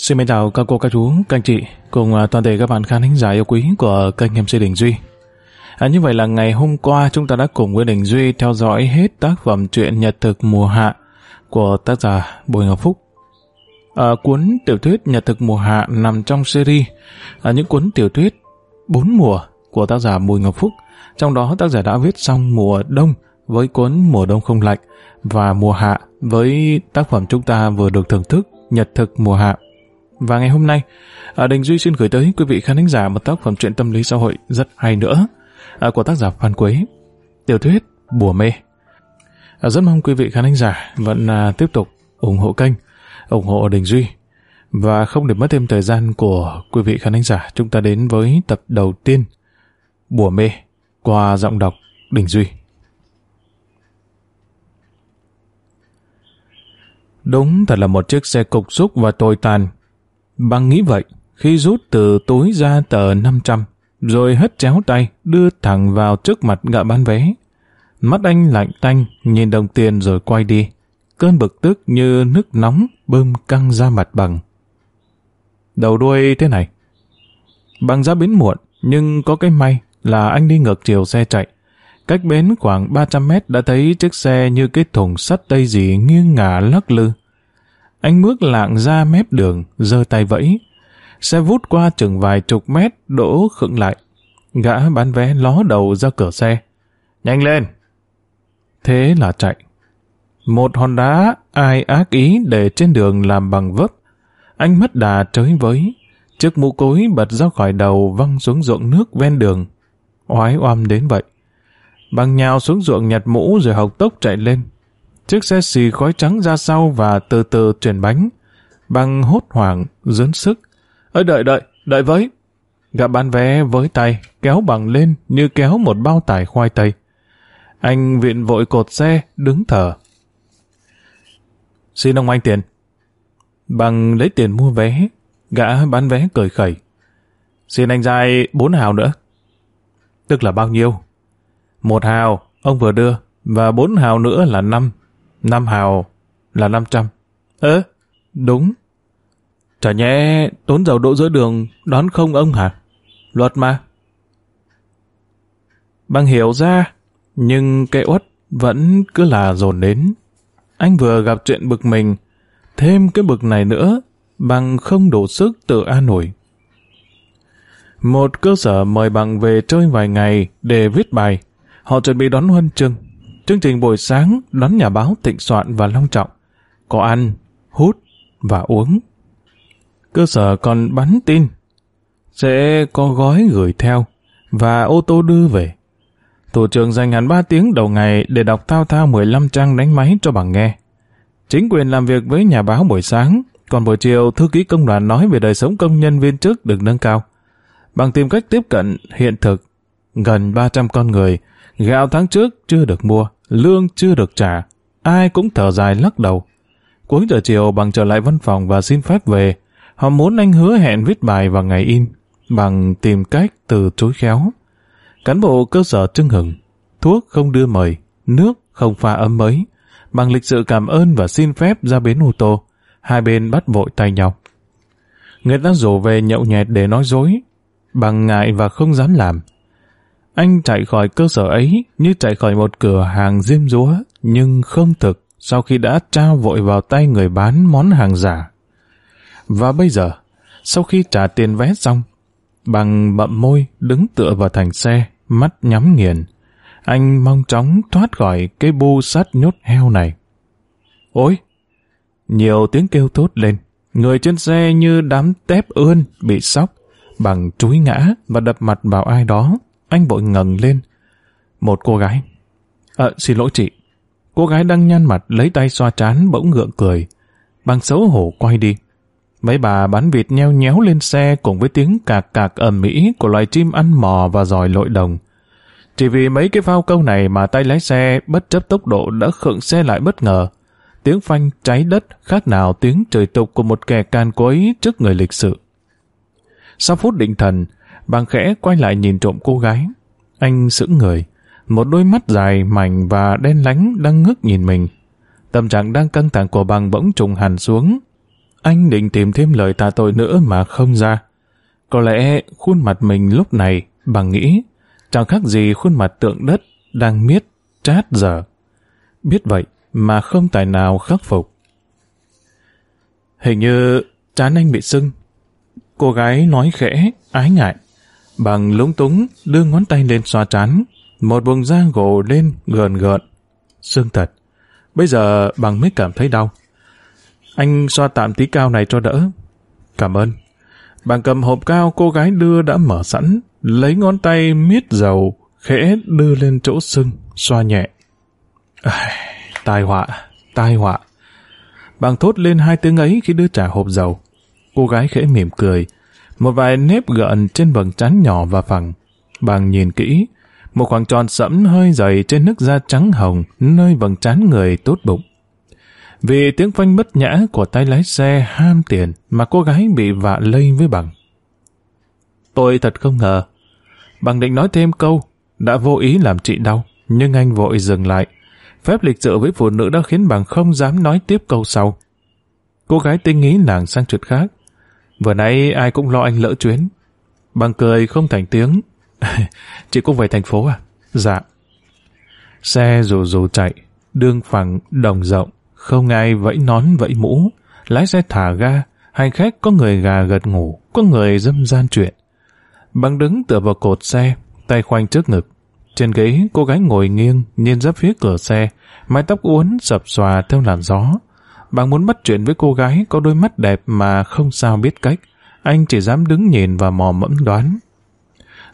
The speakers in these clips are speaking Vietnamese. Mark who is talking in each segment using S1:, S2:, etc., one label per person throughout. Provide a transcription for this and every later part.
S1: Xin mến chào các cô, các chú, các anh chị cùng à, toàn thể các bạn khán thính giả yêu quý của kênh MC Đình Duy. À, như vậy là ngày hôm qua chúng ta đã cùng với Đình Duy theo dõi hết tác phẩm truyện Nhật thực mùa hạ của tác giả Bùi Ngọc Phúc. À, cuốn tiểu thuyết Nhật thực mùa hạ nằm trong series à, những cuốn tiểu thuyết bốn mùa của tác giả Bùi Ngọc Phúc. Trong đó tác giả đã viết xong mùa đông với cuốn Mùa đông không lạnh và mùa hạ với tác phẩm chúng ta vừa được thưởng thức Nhật thực mùa hạ. Và ngày hôm nay, à, Đình Duy xin gửi tới quý vị khán thính giả một tác phẩm truyện tâm lý xã hội rất hay nữa à, của tác giả Phan Quế, tiểu thuyết Bùa Mê. À, rất mong quý vị khán thính giả vẫn à, tiếp tục ủng hộ kênh, ủng hộ Đình Duy. Và không để mất thêm thời gian của quý vị khán thính giả, chúng ta đến với tập đầu tiên Bùa Mê qua giọng đọc Đình Duy. Đúng thật là một chiếc xe cục xúc và tồi tàn Bằng nghĩ vậy, khi rút từ túi ra tờ 500, rồi hất chéo tay, đưa thẳng vào trước mặt gã bán vé. Mắt anh lạnh tanh, nhìn đồng tiền rồi quay đi. Cơn bực tức như nước nóng bơm căng ra mặt bằng. Đầu đuôi thế này. Bằng ra bến muộn, nhưng có cái may là anh đi ngược chiều xe chạy. Cách bến khoảng 300 mét đã thấy chiếc xe như cái thùng sắt tây gì nghiêng ngả lắc lư. Anh bước lạng ra mép đường, giơ tay vẫy. Xe vút qua chừng vài chục mét, đỗ khựng lại. Gã bán vé ló đầu ra cửa xe. Nhanh lên! Thế là chạy. Một hòn đá ai ác ý để trên đường làm bằng vấp. Anh mất đà trới với. Chiếc mũ cối bật ra khỏi đầu văng xuống ruộng nước ven đường. Oái oăm đến vậy. Bằng nhào xuống ruộng nhặt mũ rồi học tốc chạy lên. Chiếc xe xì khói trắng ra sau và từ từ chuyển bánh. Bằng hốt hoảng, dướn sức. ơi đợi đợi, đợi với. Gã bán vé với tay, kéo bằng lên như kéo một bao tải khoai tây. Anh viện vội cột xe, đứng thở. Xin ông anh tiền. Bằng lấy tiền mua vé, gã bán vé cười khẩy. Xin anh dai bốn hào nữa. Tức là bao nhiêu? Một hào, ông vừa đưa, và bốn hào nữa là năm. Năm hào là 500. Ơ, đúng. Chả nhẽ tốn dầu đỗ giữa đường đón không ông hả? Luật mà. Bằng hiểu ra, nhưng cái uất vẫn cứ là dồn đến. Anh vừa gặp chuyện bực mình, thêm cái bực này nữa, bằng không đủ sức tự an ủi. Một cơ sở mời bằng về chơi vài ngày để viết bài. Họ chuẩn bị đón huân chương. Chương trình buổi sáng đón nhà báo tịnh soạn và long trọng. Có ăn, hút và uống. Cơ sở còn bắn tin. Sẽ có gói gửi theo và ô tô đưa về. Thủ trưởng dành hẳn 3 tiếng đầu ngày để đọc thao thao 15 trang đánh máy cho bằng nghe. Chính quyền làm việc với nhà báo buổi sáng, còn buổi chiều thư ký công đoàn nói về đời sống công nhân viên chức được nâng cao. Bằng tìm cách tiếp cận hiện thực, gần 300 con người, gạo tháng trước chưa được mua, lương chưa được trả, ai cũng thở dài lắc đầu. Cuối giờ chiều bằng trở lại văn phòng và xin phép về, họ muốn anh hứa hẹn viết bài vào ngày in, bằng tìm cách từ chối khéo. Cán bộ cơ sở trưng hừng, thuốc không đưa mời, nước không pha ấm mới, bằng lịch sự cảm ơn và xin phép ra bến ô tô, hai bên bắt vội tay nhau. Người ta rủ về nhậu nhẹt để nói dối, bằng ngại và không dám làm. Anh chạy khỏi cơ sở ấy như chạy khỏi một cửa hàng diêm rúa, nhưng không thực sau khi đã trao vội vào tay người bán món hàng giả. Và bây giờ, sau khi trả tiền vé xong, bằng bậm môi đứng tựa vào thành xe, mắt nhắm nghiền, anh mong chóng thoát khỏi cái bu sắt nhốt heo này. Ôi! Nhiều tiếng kêu thốt lên, người trên xe như đám tép ươn bị sóc, bằng chúi ngã và đập mặt vào ai đó. Anh vội ngẩng lên. Một cô gái. Ờ, xin lỗi chị. Cô gái đang nhăn mặt lấy tay xoa trán bỗng ngượng cười. Bằng xấu hổ quay đi. Mấy bà bán vịt nheo nhéo lên xe cùng với tiếng cạc cạc ầm mỹ của loài chim ăn mò và giỏi lội đồng. Chỉ vì mấy cái phao câu này mà tay lái xe bất chấp tốc độ đã khựng xe lại bất ngờ. Tiếng phanh cháy đất khác nào tiếng trời tục của một kẻ can quấy trước người lịch sự. Sau phút định thần, Bằng khẽ quay lại nhìn trộm cô gái. Anh sững người. Một đôi mắt dài, mảnh và đen lánh đang ngước nhìn mình. Tâm trạng đang căng thẳng của bằng bỗng trùng hẳn xuống. Anh định tìm thêm lời tạ tội nữa mà không ra. Có lẽ khuôn mặt mình lúc này bằng nghĩ chẳng khác gì khuôn mặt tượng đất đang miết chát dở, Biết vậy mà không tài nào khắc phục. Hình như chán anh bị sưng. Cô gái nói khẽ, ái ngại. Bằng lúng túng đưa ngón tay lên xoa chán, một vùng da gồ lên gờn gợn. xương thật. Bây giờ bằng mới cảm thấy đau. Anh xoa tạm tí cao này cho đỡ. Cảm ơn. Bằng cầm hộp cao cô gái đưa đã mở sẵn, lấy ngón tay miết dầu, khẽ đưa lên chỗ sưng, xoa nhẹ. À, tai họa, tai họa. Bằng thốt lên hai tiếng ấy khi đưa trả hộp dầu. Cô gái khẽ mỉm cười, một vài nếp gợn trên vầng trán nhỏ và phẳng. Bằng nhìn kỹ, một khoảng tròn sẫm hơi dày trên nước da trắng hồng nơi vầng trán người tốt bụng. Vì tiếng phanh bất nhã của tay lái xe ham tiền mà cô gái bị vạ lây với bằng. Tôi thật không ngờ. Bằng định nói thêm câu, đã vô ý làm chị đau, nhưng anh vội dừng lại. Phép lịch sự với phụ nữ đã khiến bằng không dám nói tiếp câu sau. Cô gái tinh ý nàng sang chuyện khác. Vừa nãy ai cũng lo anh lỡ chuyến. Bằng cười không thành tiếng. chị cũng về thành phố à? Dạ. Xe rù rù chạy, đương phẳng, đồng rộng, không ai vẫy nón vẫy mũ, lái xe thả ga, hành khách có người gà gật ngủ, có người dâm gian chuyện. Bằng đứng tựa vào cột xe, tay khoanh trước ngực. Trên ghế, cô gái ngồi nghiêng, nhìn ra phía cửa xe, mái tóc uốn sập xòa theo làn gió. Bằng muốn bắt chuyện với cô gái có đôi mắt đẹp mà không sao biết cách. Anh chỉ dám đứng nhìn và mò mẫm đoán.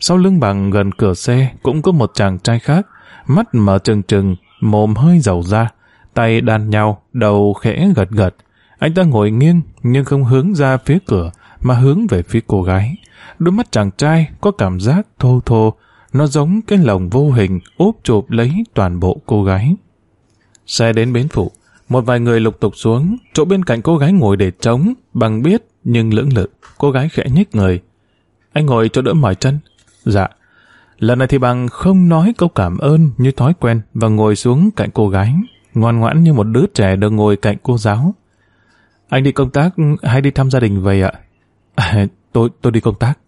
S1: Sau lưng bằng gần cửa xe cũng có một chàng trai khác, mắt mở trừng trừng, mồm hơi dầu ra, tay đan nhau, đầu khẽ gật gật. Anh ta ngồi nghiêng nhưng không hướng ra phía cửa mà hướng về phía cô gái. Đôi mắt chàng trai có cảm giác thô thô, nó giống cái lồng vô hình úp chụp lấy toàn bộ cô gái. Xe đến bến phụ, một vài người lục tục xuống, chỗ bên cạnh cô gái ngồi để trống, bằng biết nhưng lưỡng lự. Cô gái khẽ nhích người. Anh ngồi cho đỡ mỏi chân. Dạ. Lần này thì bằng không nói câu cảm ơn như thói quen và ngồi xuống cạnh cô gái ngoan ngoãn như một đứa trẻ được ngồi cạnh cô giáo. Anh đi công tác hay đi thăm gia đình vậy ạ? À, tôi tôi đi công tác.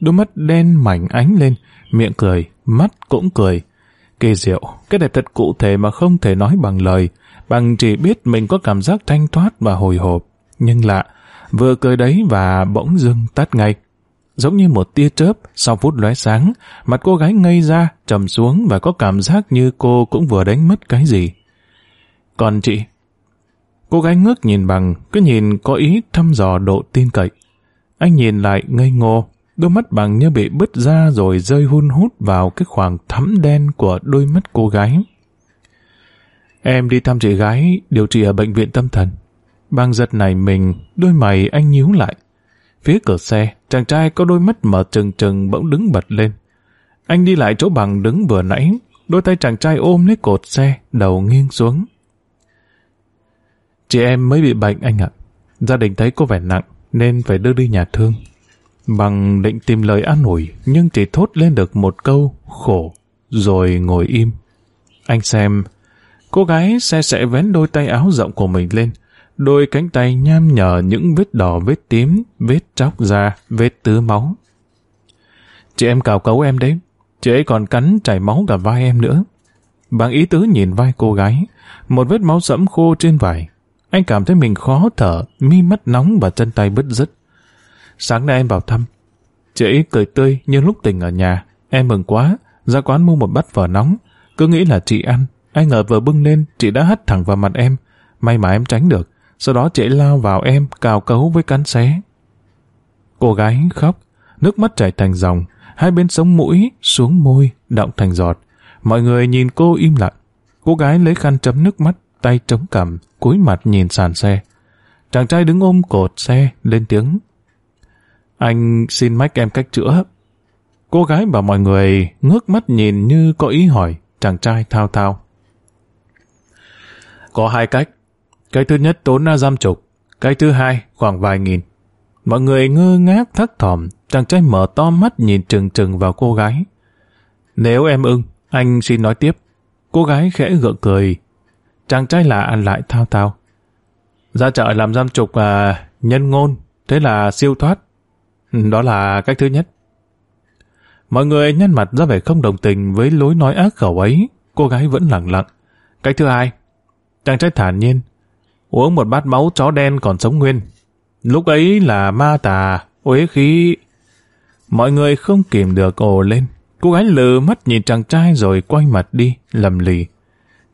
S1: Đôi mắt đen mảnh ánh lên, miệng cười, mắt cũng cười. Kỳ diệu, cái đẹp thật cụ thể mà không thể nói bằng lời, bằng chỉ biết mình có cảm giác thanh thoát và hồi hộp. Nhưng lạ, vừa cười đấy và bỗng dưng tắt ngay. Giống như một tia chớp, sau phút lóe sáng, mặt cô gái ngây ra, trầm xuống và có cảm giác như cô cũng vừa đánh mất cái gì. Còn chị? Cô gái ngước nhìn bằng, cứ nhìn có ý thăm dò độ tin cậy. Anh nhìn lại ngây ngô, đôi mắt bằng như bị bứt ra rồi rơi hun hút vào cái khoảng thắm đen của đôi mắt cô gái. Em đi thăm chị gái điều trị ở bệnh viện tâm thần. Bằng giật này mình, đôi mày anh nhíu lại. Phía cửa xe, chàng trai có đôi mắt mở trừng trừng bỗng đứng bật lên. Anh đi lại chỗ bằng đứng vừa nãy, đôi tay chàng trai ôm lấy cột xe, đầu nghiêng xuống. Chị em mới bị bệnh anh ạ. Gia đình thấy có vẻ nặng nên phải đưa đi nhà thương. Bằng định tìm lời an ủi nhưng chỉ thốt lên được một câu khổ rồi ngồi im. Anh xem, cô gái xe sẽ vén đôi tay áo rộng của mình lên. Đôi cánh tay nham nhở những vết đỏ vết tím, vết chóc da, vết tứ máu. Chị em cào cấu em đấy. Chị ấy còn cắn chảy máu cả vai em nữa. Bằng ý tứ nhìn vai cô gái, một vết máu sẫm khô trên vải, anh cảm thấy mình khó thở, mi mắt nóng và chân tay bứt rứt. Sáng nay em vào thăm. Chị ấy cười tươi như lúc tỉnh ở nhà. Em mừng quá, ra quán mua một bát phở nóng. Cứ nghĩ là chị ăn. ai ngờ vừa bưng lên, chị đã hất thẳng vào mặt em. May mà em tránh được. Sau đó chị lao vào em, cào cấu với cắn xé. Cô gái khóc, nước mắt chảy thành dòng, hai bên sống mũi, xuống môi, động thành giọt. Mọi người nhìn cô im lặng. Cô gái lấy khăn chấm nước mắt, tay chống cằm, cúi mặt nhìn sàn xe. Chàng trai đứng ôm cột xe, lên tiếng. Anh xin mách em cách chữa. Cô gái và mọi người ngước mắt nhìn như có ý hỏi, chàng trai thao thao. Có hai cách. Cái thứ nhất tốn ra giam chục, cái thứ hai khoảng vài nghìn. Mọi người ngơ ngác thắc thỏm, chàng trai mở to mắt nhìn trừng trừng vào cô gái. Nếu em ưng, anh xin nói tiếp. Cô gái khẽ gượng cười, Chàng trai lạ lại thao thao. Ra chợ làm giam trục à, nhân ngôn, thế là siêu thoát. Đó là cách thứ nhất. Mọi người nhăn mặt ra vẻ không đồng tình với lối nói ác khẩu ấy, cô gái vẫn lặng lặng. Cách thứ hai, chàng trai thản nhiên, uống một bát máu chó đen còn sống nguyên. Lúc ấy là ma tà, uế khí. Mọi người không kìm được ồ lên. Cô gái lừ mắt nhìn chàng trai rồi quay mặt đi, lầm lì.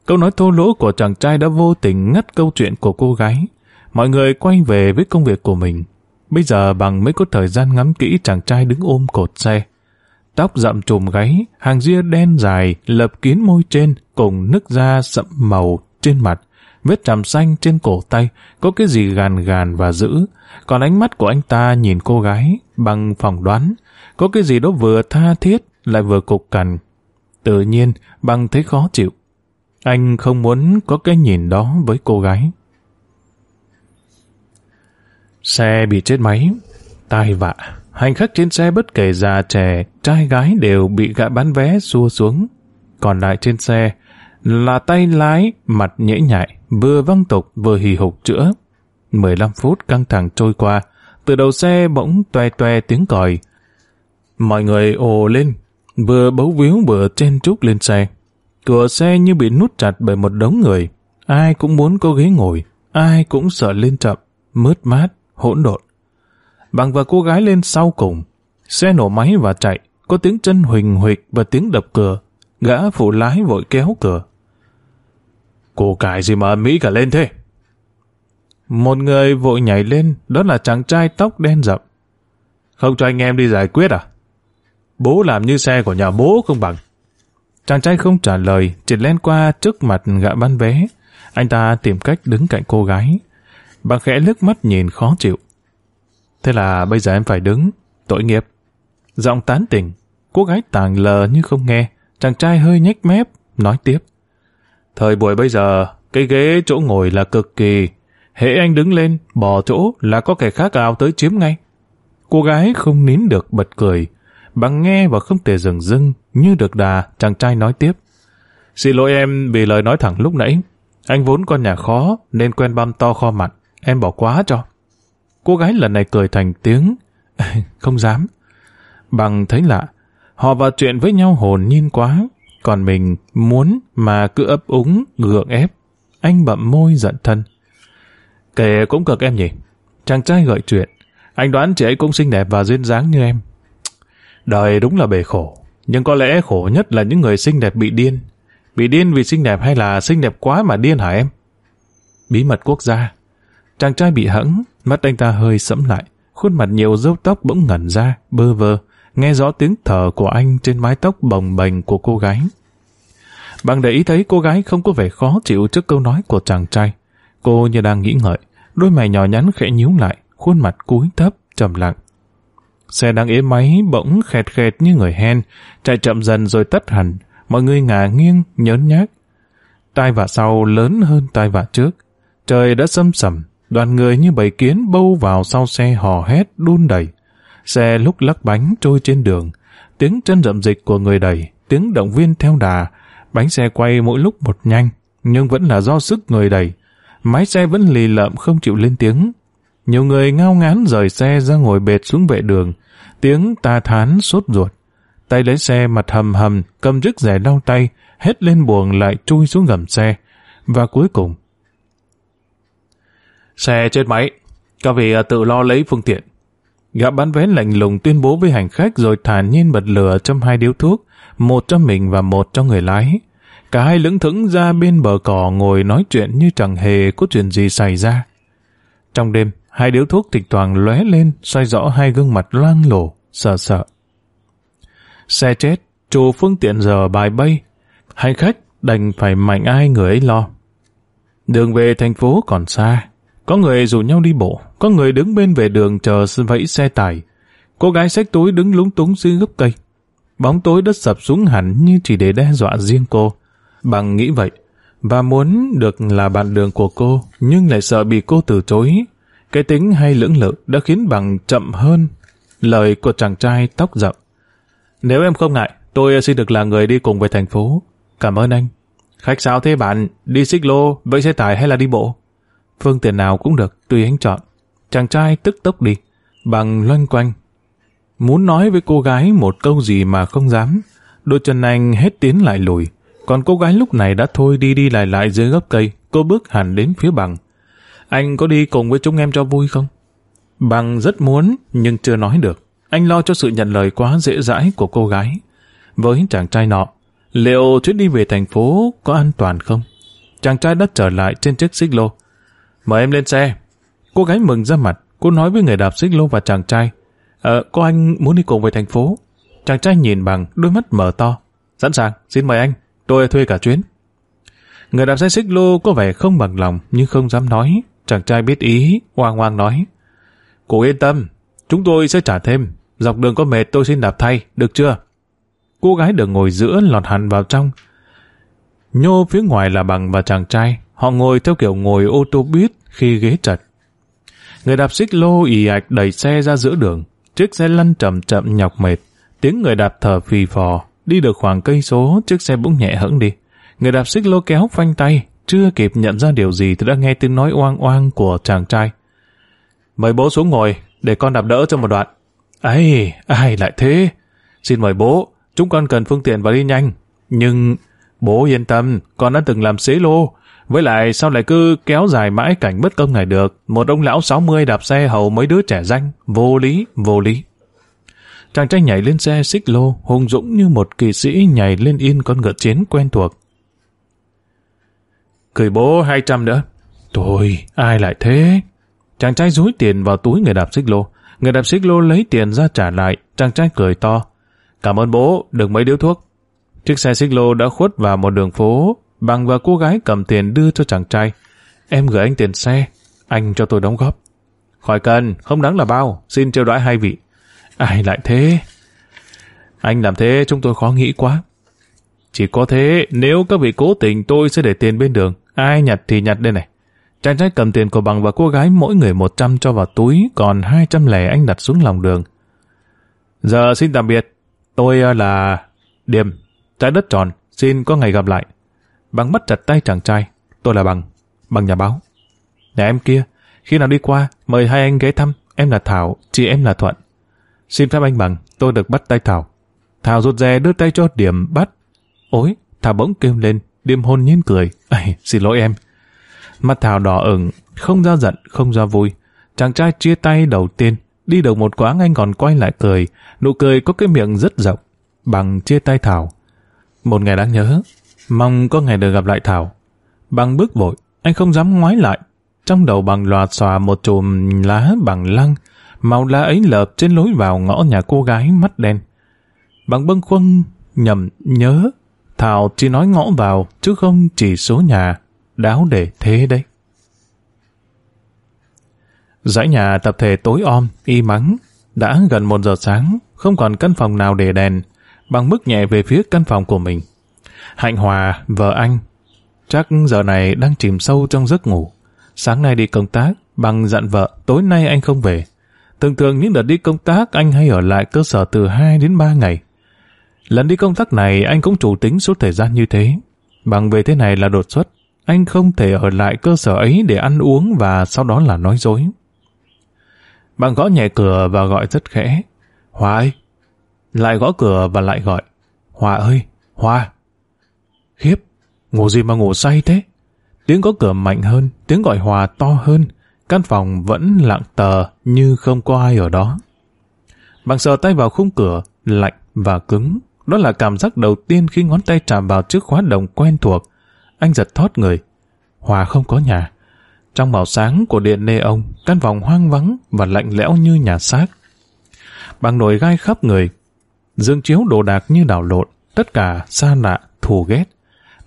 S1: Câu nói thô lỗ của chàng trai đã vô tình ngắt câu chuyện của cô gái. Mọi người quay về với công việc của mình. Bây giờ bằng mới có thời gian ngắm kỹ chàng trai đứng ôm cột xe. Tóc rậm trùm gáy, hàng ria đen dài, lập kín môi trên, cùng nức da sẫm màu trên mặt. Vết tràm xanh trên cổ tay, có cái gì gàn gàn và dữ. Còn ánh mắt của anh ta nhìn cô gái, bằng phỏng đoán, có cái gì đó vừa tha thiết, lại vừa cục cằn. Tự nhiên, bằng thấy khó chịu. Anh không muốn có cái nhìn đó với cô gái. Xe bị chết máy, tai vạ. Hành khách trên xe bất kể già trẻ, trai gái đều bị gã bán vé xua xuống. Còn lại trên xe là tay lái, mặt nhễ nhại, vừa văng tục vừa hì hục chữa. 15 phút căng thẳng trôi qua, từ đầu xe bỗng toe toe tiếng còi. Mọi người ồ lên, vừa bấu víu vừa chen trúc lên xe. Cửa xe như bị nút chặt bởi một đống người. Ai cũng muốn có ghế ngồi, ai cũng sợ lên chậm, mướt mát, hỗn độn. Bằng và cô gái lên sau cùng. Xe nổ máy và chạy, có tiếng chân huỳnh huỵch và tiếng đập cửa. Gã phụ lái vội kéo cửa. Cô cải gì mà Mỹ cả lên thế? Một người vội nhảy lên, đó là chàng trai tóc đen rậm. Không cho anh em đi giải quyết à? Bố làm như xe của nhà bố không bằng. Chàng trai không trả lời, chỉ len qua trước mặt gã bán vé. Anh ta tìm cách đứng cạnh cô gái. Bà khẽ lướt mắt nhìn khó chịu. Thế là bây giờ em phải đứng, tội nghiệp. Giọng tán tỉnh, cô gái tàng lờ như không nghe, chàng trai hơi nhếch mép, nói tiếp. Thời buổi bây giờ, cái ghế chỗ ngồi là cực kỳ. Hễ anh đứng lên, bỏ chỗ là có kẻ khác ào tới chiếm ngay. Cô gái không nín được bật cười. Bằng nghe và không thể dừng dưng, như được đà, chàng trai nói tiếp. Xin lỗi em vì lời nói thẳng lúc nãy. Anh vốn con nhà khó, nên quen băm to kho mặt. Em bỏ quá cho. Cô gái lần này cười thành tiếng. không dám. Bằng thấy lạ. Họ vào chuyện với nhau hồn nhiên quá. Còn mình muốn mà cứ ấp úng, gượng ép. Anh bậm môi giận thân. Kể cũng cực em nhỉ. Chàng trai gợi chuyện. Anh đoán chị ấy cũng xinh đẹp và duyên dáng như em. Đời đúng là bề khổ. Nhưng có lẽ khổ nhất là những người xinh đẹp bị điên. Bị điên vì xinh đẹp hay là xinh đẹp quá mà điên hả em? Bí mật quốc gia. Chàng trai bị hẫng, mắt anh ta hơi sẫm lại. Khuôn mặt nhiều râu tóc bỗng ngẩn ra, bơ vơ. Nghe rõ tiếng thở của anh trên mái tóc bồng bềnh của cô gái. Bằng để ý thấy cô gái không có vẻ khó chịu trước câu nói của chàng trai. Cô như đang nghĩ ngợi, đôi mày nhỏ nhắn khẽ nhíu lại, khuôn mặt cúi thấp, trầm lặng. Xe đang ế máy bỗng khẹt khẹt như người hen, chạy chậm dần rồi tắt hẳn, mọi người ngả nghiêng, nhớn nhác. Tai vạ sau lớn hơn tai vạ trước. Trời đã sâm sầm, đoàn người như bầy kiến bâu vào sau xe hò hét, đun đẩy. Xe lúc lắc bánh trôi trên đường, tiếng chân rậm dịch của người đẩy, tiếng động viên theo đà, bánh xe quay mỗi lúc một nhanh, nhưng vẫn là do sức người đẩy. Máy xe vẫn lì lợm không chịu lên tiếng, nhiều người ngao ngán rời xe ra ngồi bệt xuống vệ đường, tiếng ta thán sốt ruột. Tay lấy xe mặt hầm hầm, cầm chiếc rẻ đau tay, hết lên buồng lại chui xuống gầm xe. Và cuối cùng... Xe chết máy, các vị à, tự lo lấy phương tiện. Gã bán vé lạnh lùng tuyên bố với hành khách rồi thản nhiên bật lửa trong hai điếu thuốc, một cho mình và một cho người lái. Cả hai lững thững ra bên bờ cỏ ngồi nói chuyện như chẳng hề có chuyện gì xảy ra. Trong đêm, Hai điếu thuốc thỉnh thoảng lóe lên, xoay rõ hai gương mặt loang lổ, sợ sợ. Xe chết, chủ phương tiện giờ bài bay. Hành khách đành phải mạnh ai người ấy lo. Đường về thành phố còn xa. Có người rủ nhau đi bộ, có người đứng bên vệ đường chờ vẫy xe tải. Cô gái xách túi đứng lúng túng dưới gốc cây. Bóng tối đất sập xuống hẳn như chỉ để đe dọa riêng cô. Bằng nghĩ vậy, và muốn được là bạn đường của cô, nhưng lại sợ bị cô từ chối, cái tính hay lưỡng lự đã khiến bằng chậm hơn lời của chàng trai tóc rậm. Nếu em không ngại, tôi xin được là người đi cùng về thành phố. Cảm ơn anh. Khách sao thế bạn? Đi xích lô, vẫy xe tải hay là đi bộ? Phương tiện nào cũng được, tùy anh chọn. Chàng trai tức tốc đi, bằng loanh quanh. Muốn nói với cô gái một câu gì mà không dám, đôi chân anh hết tiến lại lùi. Còn cô gái lúc này đã thôi đi đi lại lại dưới gốc cây, cô bước hẳn đến phía bằng. Anh có đi cùng với chúng em cho vui không? Bằng rất muốn, nhưng chưa nói được. Anh lo cho sự nhận lời quá dễ dãi của cô gái. Với chàng trai nọ, liệu chuyến đi về thành phố có an toàn không? Chàng trai đã trở lại trên chiếc xích lô. Mời em lên xe. Cô gái mừng ra mặt, cô nói với người đạp xích lô và chàng trai. Ờ, có anh muốn đi cùng về thành phố. Chàng trai nhìn bằng, đôi mắt mở to. Sẵn sàng, xin mời anh, tôi thuê cả chuyến. Người đạp xe xích lô có vẻ không bằng lòng, nhưng không dám nói. Chàng trai biết ý, hoang hoang nói. Cô yên tâm, chúng tôi sẽ trả thêm. Dọc đường có mệt tôi xin đạp thay, được chưa? Cô gái được ngồi giữa lọt hẳn vào trong. Nhô phía ngoài là bằng và chàng trai. Họ ngồi theo kiểu ngồi ô tô buýt khi ghế chật. Người đạp xích lô ì ạch đẩy xe ra giữa đường. Chiếc xe lăn chậm chậm nhọc mệt. Tiếng người đạp thở phì phò. Đi được khoảng cây số, chiếc xe bỗng nhẹ hững đi. Người đạp xích lô kéo phanh tay. Chưa kịp nhận ra điều gì thì đã nghe tiếng nói oang oang của chàng trai. Mời bố xuống ngồi, để con đạp đỡ cho một đoạn. ấy ai lại thế? Xin mời bố, chúng con cần phương tiện và đi nhanh. Nhưng bố yên tâm, con đã từng làm xế lô. Với lại sao lại cứ kéo dài mãi cảnh bất công này được? Một ông lão 60 đạp xe hầu mấy đứa trẻ danh. Vô lý, vô lý. Chàng trai nhảy lên xe xích lô, hùng dũng như một kỳ sĩ nhảy lên yên con ngựa chiến quen thuộc. Cười bố 200 nữa. Thôi, ai lại thế? Chàng trai rúi tiền vào túi người đạp xích lô. Người đạp xích lô lấy tiền ra trả lại. Chàng trai cười to. Cảm ơn bố, được mấy điếu thuốc. Chiếc xe xích lô đã khuất vào một đường phố. Bằng và cô gái cầm tiền đưa cho chàng trai. Em gửi anh tiền xe. Anh cho tôi đóng góp. Khỏi cần, không đáng là bao. Xin trêu đãi hai vị. Ai lại thế? Anh làm thế chúng tôi khó nghĩ quá. Chỉ có thế, nếu các vị cố tình tôi sẽ để tiền bên đường. Ai nhặt thì nhặt đây này. Chàng trai cầm tiền của bằng và cô gái mỗi người 100 cho vào túi, còn 200 lẻ anh đặt xuống lòng đường. Giờ xin tạm biệt. Tôi à, là... Điềm, trái đất tròn, xin có ngày gặp lại. Bằng bắt chặt tay chàng trai. Tôi là Bằng, Bằng nhà báo. Nhà em kia, khi nào đi qua, mời hai anh ghé thăm. Em là Thảo, chị em là Thuận. Xin phép anh Bằng, tôi được bắt tay Thảo. Thảo rụt rè đưa tay cho Điểm bắt. Ôi, Thảo bỗng kêu lên, Điểm hôn nhiên cười. Ây, xin lỗi em. Mặt Thảo đỏ ửng, không ra giận, không ra vui. Chàng trai chia tay đầu tiên, đi được một quãng anh còn quay lại cười, nụ cười có cái miệng rất rộng. Bằng chia tay Thảo. Một ngày đáng nhớ, mong có ngày được gặp lại Thảo. Bằng bước vội, anh không dám ngoái lại. Trong đầu bằng loạt xòa một chùm lá bằng lăng, màu lá ấy lợp trên lối vào ngõ nhà cô gái mắt đen. Bằng bâng khuâng, nhầm, nhớ, Thảo chỉ nói ngõ vào, chứ không chỉ số nhà đáo để thế đấy. Dãy nhà tập thể tối om, y mắng, đã gần một giờ sáng, không còn căn phòng nào để đèn, bằng bước nhẹ về phía căn phòng của mình. Hạnh Hòa, vợ anh, chắc giờ này đang chìm sâu trong giấc ngủ. Sáng nay đi công tác, bằng dặn vợ, tối nay anh không về. Thường thường những đợt đi công tác anh hay ở lại cơ sở từ 2 đến 3 ngày. Lần đi công tác này anh cũng chủ tính suốt thời gian như thế. Bằng về thế này là đột xuất, anh không thể ở lại cơ sở ấy để ăn uống và sau đó là nói dối. Bằng gõ nhẹ cửa và gọi rất khẽ. Hòa ơi! Lại gõ cửa và lại gọi. Hòa ơi! Hòa! Khiếp! Ngủ gì mà ngủ say thế? Tiếng có cửa mạnh hơn, tiếng gọi Hòa to hơn. Căn phòng vẫn lặng tờ như không có ai ở đó. bằng sờ tay vào khung cửa, lạnh và cứng. Đó là cảm giác đầu tiên khi ngón tay chạm vào chiếc khóa đồng quen thuộc anh giật thót người. Hòa không có nhà. Trong màu sáng của điện nê ông, căn phòng hoang vắng và lạnh lẽo như nhà xác. Bằng nồi gai khắp người, dương chiếu đồ đạc như đảo lộn, tất cả xa lạ, thù ghét.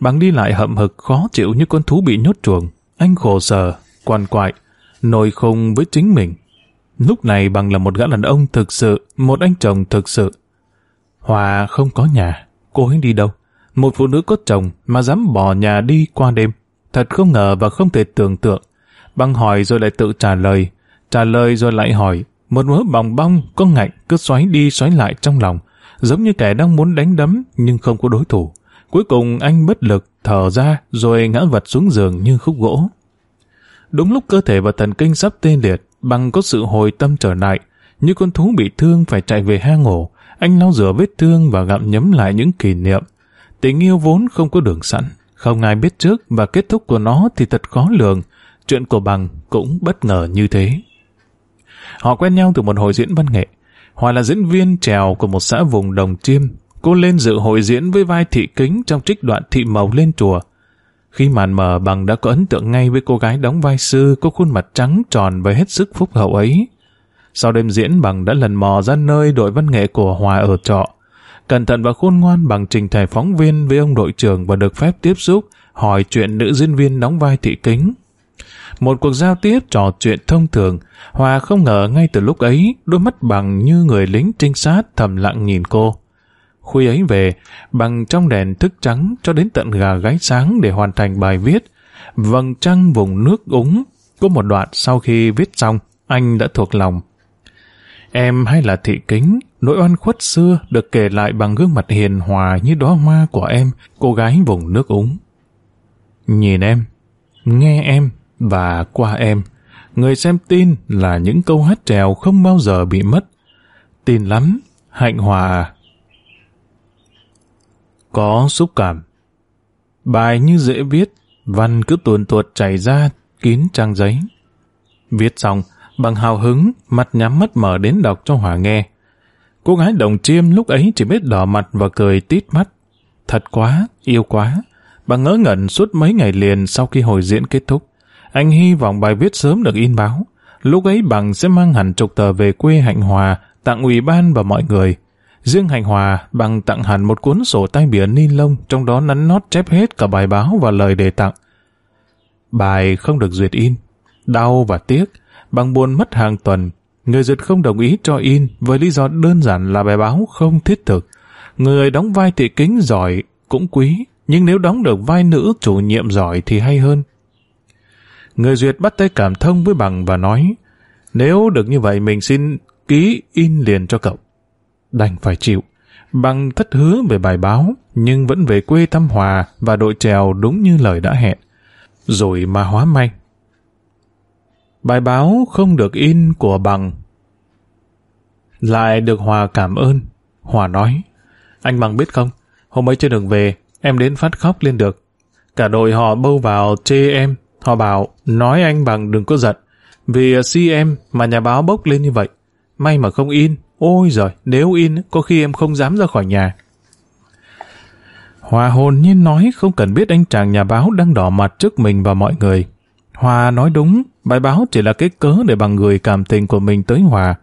S1: Bằng đi lại hậm hực khó chịu như con thú bị nhốt chuồng. Anh khổ sở, quan quại, nổi khùng với chính mình. Lúc này bằng là một gã đàn ông thực sự, một anh chồng thực sự. Hòa không có nhà, cô ấy đi đâu? một phụ nữ có chồng mà dám bỏ nhà đi qua đêm. Thật không ngờ và không thể tưởng tượng. bằng hỏi rồi lại tự trả lời, trả lời rồi lại hỏi. Một mớ bòng bong, có ngạnh cứ xoáy đi xoáy lại trong lòng, giống như kẻ đang muốn đánh đấm nhưng không có đối thủ. Cuối cùng anh bất lực, thở ra rồi ngã vật xuống giường như khúc gỗ. Đúng lúc cơ thể và thần kinh sắp tê liệt, bằng có sự hồi tâm trở lại, như con thú bị thương phải chạy về hang ổ, anh lau rửa vết thương và gặm nhấm lại những kỷ niệm. Tình yêu vốn không có đường sẵn, không ai biết trước và kết thúc của nó thì thật khó lường. Chuyện của bằng cũng bất ngờ như thế. Họ quen nhau từ một hồi diễn văn nghệ. Hoài là diễn viên trèo của một xã vùng Đồng Chiêm. Cô lên dự hội diễn với vai thị kính trong trích đoạn thị màu lên chùa. Khi màn mờ bằng đã có ấn tượng ngay với cô gái đóng vai sư có khuôn mặt trắng tròn và hết sức phúc hậu ấy. Sau đêm diễn bằng đã lần mò ra nơi đội văn nghệ của Hòa ở trọ. Cẩn thận và khôn ngoan bằng trình thể phóng viên với ông đội trưởng và được phép tiếp xúc, hỏi chuyện nữ diễn viên đóng vai thị kính. Một cuộc giao tiếp trò chuyện thông thường, Hòa không ngờ ngay từ lúc ấy, đôi mắt bằng như người lính trinh sát thầm lặng nhìn cô. Khuya ấy về, bằng trong đèn thức trắng cho đến tận gà gáy sáng để hoàn thành bài viết. Vầng trăng vùng nước úng, có một đoạn sau khi viết xong, anh đã thuộc lòng. Em hay là thị kính, nỗi oan khuất xưa được kể lại bằng gương mặt hiền hòa như đóa hoa của em, cô gái vùng nước úng. Nhìn em, nghe em và qua em, người xem tin là những câu hát trèo không bao giờ bị mất. Tin lắm, hạnh hòa có xúc cảm. Bài như dễ viết, văn cứ tuồn tuột chảy ra, kín trang giấy. Viết xong, bằng hào hứng, mặt nhắm mắt mở đến đọc cho Hòa nghe. Cô gái đồng chiêm lúc ấy chỉ biết đỏ mặt và cười tít mắt. Thật quá, yêu quá. Bà ngỡ ngẩn suốt mấy ngày liền sau khi hồi diễn kết thúc. Anh hy vọng bài viết sớm được in báo. Lúc ấy bằng sẽ mang hẳn chục tờ về quê Hạnh Hòa, tặng ủy ban và mọi người. Riêng Hạnh Hòa, bằng tặng hẳn một cuốn sổ tay biển ni lông, trong đó nắn nót chép hết cả bài báo và lời đề tặng. Bài không được duyệt in. Đau và tiếc, bằng buồn mất hàng tuần, người duyệt không đồng ý cho in với lý do đơn giản là bài báo không thiết thực. Người đóng vai thị kính giỏi cũng quý, nhưng nếu đóng được vai nữ chủ nhiệm giỏi thì hay hơn. Người duyệt bắt tay cảm thông với bằng và nói nếu được như vậy mình xin ký in liền cho cậu. Đành phải chịu. Bằng thất hứa về bài báo, nhưng vẫn về quê thăm Hòa và đội trèo đúng như lời đã hẹn. Rồi mà hóa may. Bài báo không được in của bằng. Lại được Hòa cảm ơn. Hòa nói, anh bằng biết không, hôm ấy trên đường về, em đến phát khóc lên được. Cả đội họ bâu vào chê em, họ bảo, nói anh bằng đừng có giận, vì si em mà nhà báo bốc lên như vậy. May mà không in, ôi giời, nếu in, có khi em không dám ra khỏi nhà. Hòa hồn nhiên nói không cần biết anh chàng nhà báo đang đỏ mặt trước mình và mọi người. Hòa nói đúng, bài báo chỉ là cái cớ để bằng người cảm tình của mình tới Hòa.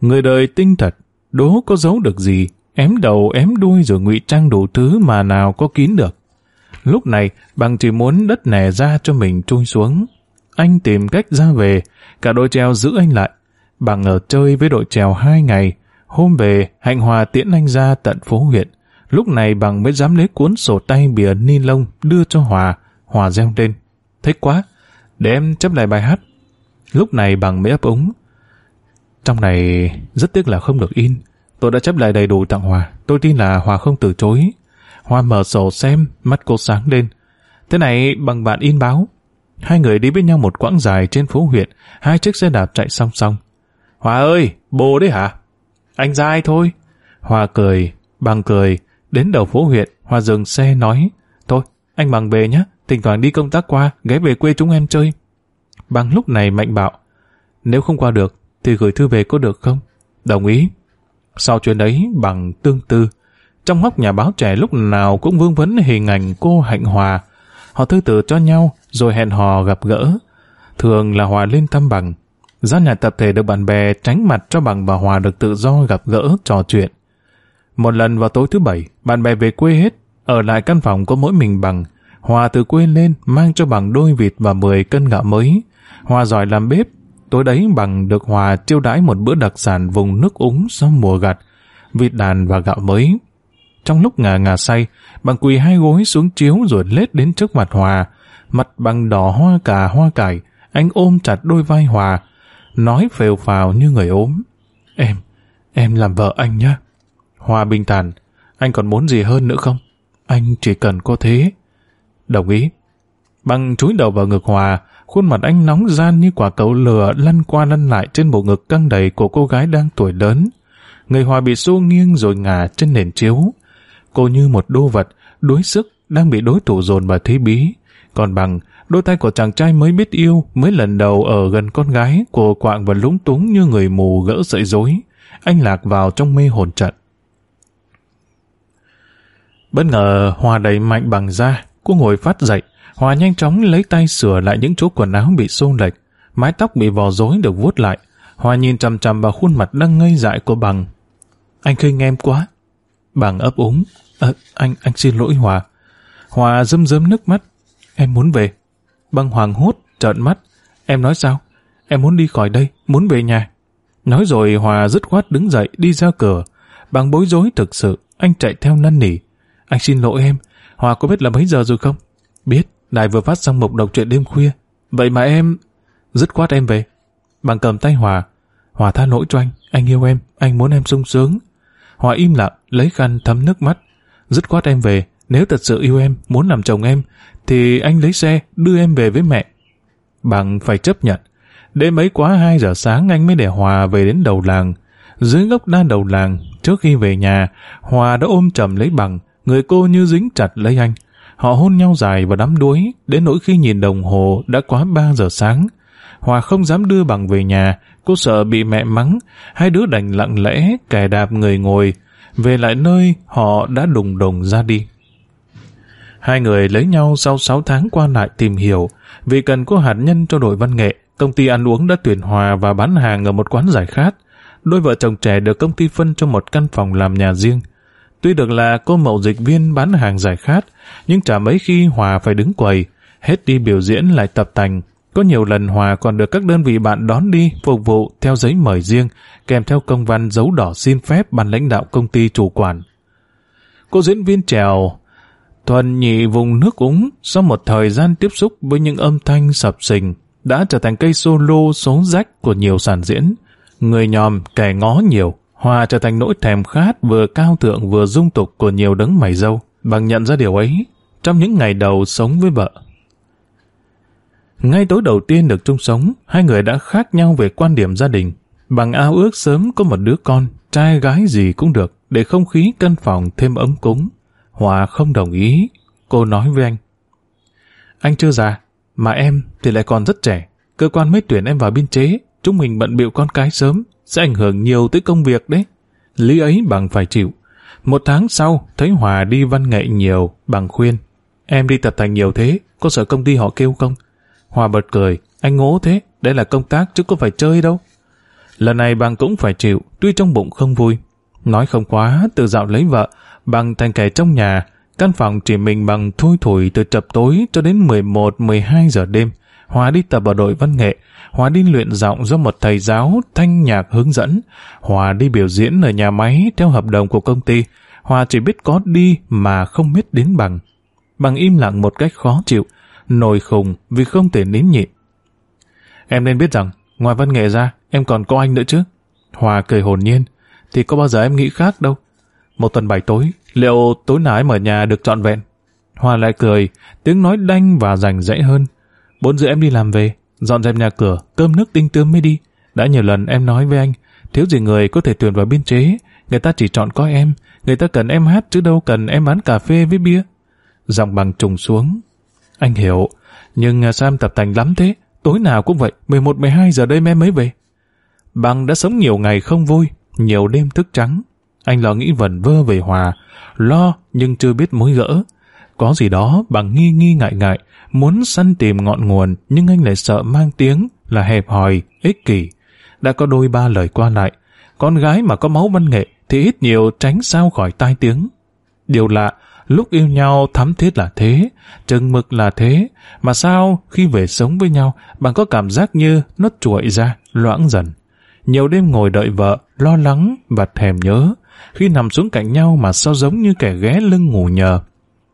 S1: Người đời tinh thật, đố có giấu được gì, ém đầu ém đuôi rồi ngụy trang đủ thứ mà nào có kín được. Lúc này, bằng chỉ muốn đất nẻ ra cho mình trôi xuống. Anh tìm cách ra về, cả đôi treo giữ anh lại. Bằng ở chơi với đội trèo hai ngày, hôm về, Hạnh Hòa tiễn anh ra tận phố huyện. Lúc này bằng mới dám lấy cuốn sổ tay bìa ni lông đưa cho Hòa, Hòa reo lên. Thích quá, để em chấp lại bài hát. Lúc này bằng mới ấp úng. Trong này rất tiếc là không được in. Tôi đã chấp lại đầy đủ tặng Hòa. Tôi tin là Hòa không từ chối. Hòa mở sổ xem, mắt cô sáng lên. Thế này bằng bạn in báo. Hai người đi với nhau một quãng dài trên phố huyện, hai chiếc xe đạp chạy song song. Hòa ơi, bồ đấy hả? Anh ra ai thôi? Hòa cười, bằng cười, đến đầu phố huyện, Hòa dừng xe nói, Thôi, anh bằng về nhé, thỉnh thoảng đi công tác qua, ghé về quê chúng em chơi. Bằng lúc này mạnh bạo, nếu không qua được, thì gửi thư về có được không? Đồng ý. Sau chuyện đấy, bằng tương tư, trong hóc nhà báo trẻ lúc nào cũng vương vấn hình ảnh cô Hạnh Hòa. Họ thư từ cho nhau, rồi hẹn hò gặp gỡ. Thường là Hòa lên thăm bằng. Ra nhà tập thể được bạn bè tránh mặt cho bằng và Hòa được tự do gặp gỡ, trò chuyện. Một lần vào tối thứ bảy, bạn bè về quê hết, ở lại căn phòng có mỗi mình bằng. Hòa từ quê lên mang cho bằng đôi vịt và 10 cân gạo mới. Hòa giỏi làm bếp. Tối đấy bằng được Hòa chiêu đãi một bữa đặc sản vùng nước úng sau mùa gặt, vịt đàn và gạo mới. Trong lúc ngà ngà say, bằng quỳ hai gối xuống chiếu rồi lết đến trước mặt Hòa. Mặt bằng đỏ hoa cà hoa cải, anh ôm chặt đôi vai Hòa, nói phều phào như người ốm. Em, em làm vợ anh nhá. Hòa bình thản, anh còn muốn gì hơn nữa không? Anh chỉ cần có thế. Đồng ý. Bằng chúi đầu vào ngực Hòa, Khuôn mặt anh nóng gian như quả cầu lửa lăn qua lăn lại trên bộ ngực căng đầy của cô gái đang tuổi lớn. Người Hòa bị xô nghiêng rồi ngả trên nền chiếu. Cô như một đô vật, đuối sức, đang bị đối thủ dồn vào thế bí. Còn bằng, đôi tay của chàng trai mới biết yêu, mới lần đầu ở gần con gái, của quạng và lúng túng như người mù gỡ sợi rối. Anh lạc vào trong mê hồn trận. Bất ngờ Hòa đẩy mạnh bằng ra, cô ngồi phát dậy, Hòa nhanh chóng lấy tay sửa lại những chỗ quần áo bị xô lệch, mái tóc bị vò rối được vuốt lại. Hòa nhìn chằm chằm vào khuôn mặt đang ngây dại của bằng. Anh khinh em quá. Bằng ấp úng. À, anh, anh xin lỗi Hòa. Hòa rơm dâm nước mắt. Em muốn về băng hoàng hốt, trợn mắt. Em nói sao? Em muốn đi khỏi đây, muốn về nhà. Nói rồi Hòa dứt khoát đứng dậy đi ra cửa. Bằng bối rối thực sự, anh chạy theo năn nỉ. Anh xin lỗi em. Hòa có biết là mấy giờ rồi không? Biết. Đài vừa phát xong mục đọc truyện đêm khuya. Vậy mà em... Dứt khoát em về. Bằng cầm tay Hòa. Hòa tha lỗi cho anh. Anh yêu em. Anh muốn em sung sướng. Hòa im lặng, lấy khăn thấm nước mắt. Dứt khoát em về. Nếu thật sự yêu em, muốn làm chồng em, thì anh lấy xe, đưa em về với mẹ. Bằng phải chấp nhận. Đêm ấy quá 2 giờ sáng anh mới để Hòa về đến đầu làng. Dưới gốc đa đầu làng, trước khi về nhà, Hòa đã ôm chầm lấy bằng, người cô như dính chặt lấy anh. Họ hôn nhau dài và đắm đuối, đến nỗi khi nhìn đồng hồ đã quá 3 giờ sáng. Hòa không dám đưa bằng về nhà, cô sợ bị mẹ mắng, hai đứa đành lặng lẽ kẻ đạp người ngồi, về lại nơi họ đã đùng đùng ra đi. Hai người lấy nhau sau 6 tháng qua lại tìm hiểu, vì cần có hạt nhân cho đội văn nghệ, công ty ăn uống đã tuyển hòa và bán hàng ở một quán giải khát. Đôi vợ chồng trẻ được công ty phân cho một căn phòng làm nhà riêng. Tuy được là cô mậu dịch viên bán hàng giải khát, nhưng chả mấy khi Hòa phải đứng quầy, hết đi biểu diễn lại tập tành. Có nhiều lần Hòa còn được các đơn vị bạn đón đi phục vụ theo giấy mời riêng, kèm theo công văn dấu đỏ xin phép ban lãnh đạo công ty chủ quản. Cô diễn viên trèo Thuần nhị vùng nước úng sau một thời gian tiếp xúc với những âm thanh sập sình đã trở thành cây solo số rách của nhiều sản diễn. Người nhòm kẻ ngó nhiều, Hòa trở thành nỗi thèm khát vừa cao thượng vừa dung tục của nhiều đấng mày dâu. Bằng nhận ra điều ấy, trong những ngày đầu sống với vợ. Ngay tối đầu tiên được chung sống, hai người đã khác nhau về quan điểm gia đình. Bằng ao ước sớm có một đứa con, trai gái gì cũng được, để không khí căn phòng thêm ấm cúng. Hòa không đồng ý. Cô nói với anh. Anh chưa già, mà em thì lại còn rất trẻ. Cơ quan mới tuyển em vào biên chế, chúng mình bận bịu con cái sớm, sẽ ảnh hưởng nhiều tới công việc đấy. Lý ấy bằng phải chịu. Một tháng sau, thấy Hòa đi văn nghệ nhiều, bằng khuyên. Em đi tập thành nhiều thế, có sợ công ty họ kêu không? Hòa bật cười, anh ngố thế, đây là công tác chứ có phải chơi đâu. Lần này bằng cũng phải chịu, tuy trong bụng không vui. Nói không quá, tự dạo lấy vợ, bằng thành kẻ trong nhà, căn phòng chỉ mình bằng thui thủi từ chập tối cho đến 11-12 giờ đêm. Hòa đi tập ở đội văn nghệ, Hòa đi luyện giọng do một thầy giáo thanh nhạc hướng dẫn. Hòa đi biểu diễn ở nhà máy theo hợp đồng của công ty. Hòa chỉ biết có đi mà không biết đến bằng. Bằng im lặng một cách khó chịu, nổi khùng vì không thể nín nhịn. Em nên biết rằng, ngoài văn nghệ ra, em còn có anh nữa chứ. Hòa cười hồn nhiên, thì có bao giờ em nghĩ khác đâu. Một tuần bảy tối, liệu tối nào em ở nhà được trọn vẹn? Hòa lại cười, tiếng nói đanh và rành rẽ hơn. Bốn giờ em đi làm về, dọn dẹp nhà cửa, cơm nước tinh tươm mới đi. Đã nhiều lần em nói với anh, thiếu gì người có thể tuyển vào biên chế, người ta chỉ chọn có em, người ta cần em hát chứ đâu cần em bán cà phê với bia. Giọng bằng trùng xuống. Anh hiểu, nhưng sao em tập thành lắm thế? Tối nào cũng vậy, 11-12 giờ đêm em mới về. Bằng đã sống nhiều ngày không vui, nhiều đêm thức trắng, anh lo nghĩ vẩn vơ về Hòa, lo nhưng chưa biết mối gỡ. Có gì đó bằng nghi nghi ngại ngại, muốn săn tìm ngọn nguồn nhưng anh lại sợ mang tiếng là hẹp hòi, ích kỷ. Đã có đôi ba lời qua lại, con gái mà có máu văn nghệ thì ít nhiều tránh sao khỏi tai tiếng. Điều lạ, lúc yêu nhau thắm thiết là thế, chừng mực là thế, mà sao khi về sống với nhau bạn có cảm giác như nó chuội ra, loãng dần. Nhiều đêm ngồi đợi vợ, lo lắng và thèm nhớ, khi nằm xuống cạnh nhau mà sao giống như kẻ ghé lưng ngủ nhờ.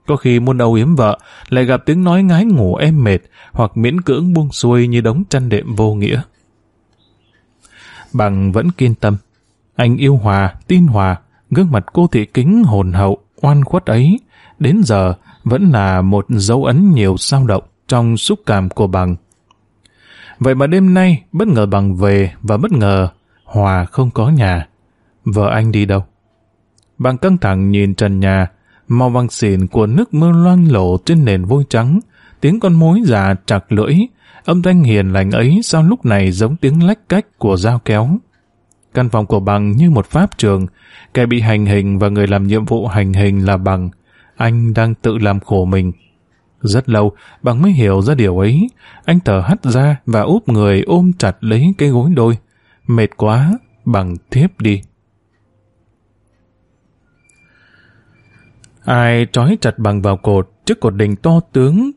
S1: Có khi muôn âu yếm vợ, lại gặp tiếng nói ngái ngủ êm mệt, hoặc miễn cưỡng buông xuôi như đống chăn đệm vô nghĩa. Bằng vẫn kiên tâm. Anh yêu Hòa, tin Hòa, gương mặt cô thị kính hồn hậu, oan khuất ấy, đến giờ vẫn là một dấu ấn nhiều sao động trong xúc cảm của bằng. Vậy mà đêm nay, bất ngờ bằng về và bất ngờ Hòa không có nhà. Vợ anh đi đâu? Bằng căng thẳng nhìn trần nhà, màu vàng xỉn của nước mưa loang lổ trên nền vôi trắng, tiếng con mối già chặt lưỡi, âm thanh hiền lành ấy sao lúc này giống tiếng lách cách của dao kéo. Căn phòng của bằng như một pháp trường, kẻ bị hành hình và người làm nhiệm vụ hành hình là bằng. Anh đang tự làm khổ mình. Rất lâu, bằng mới hiểu ra điều ấy. Anh thở hắt ra và úp người ôm chặt lấy cái gối đôi. Mệt quá, bằng thiếp đi. Ai trói chặt bằng vào cột, trước cột đình to tướng.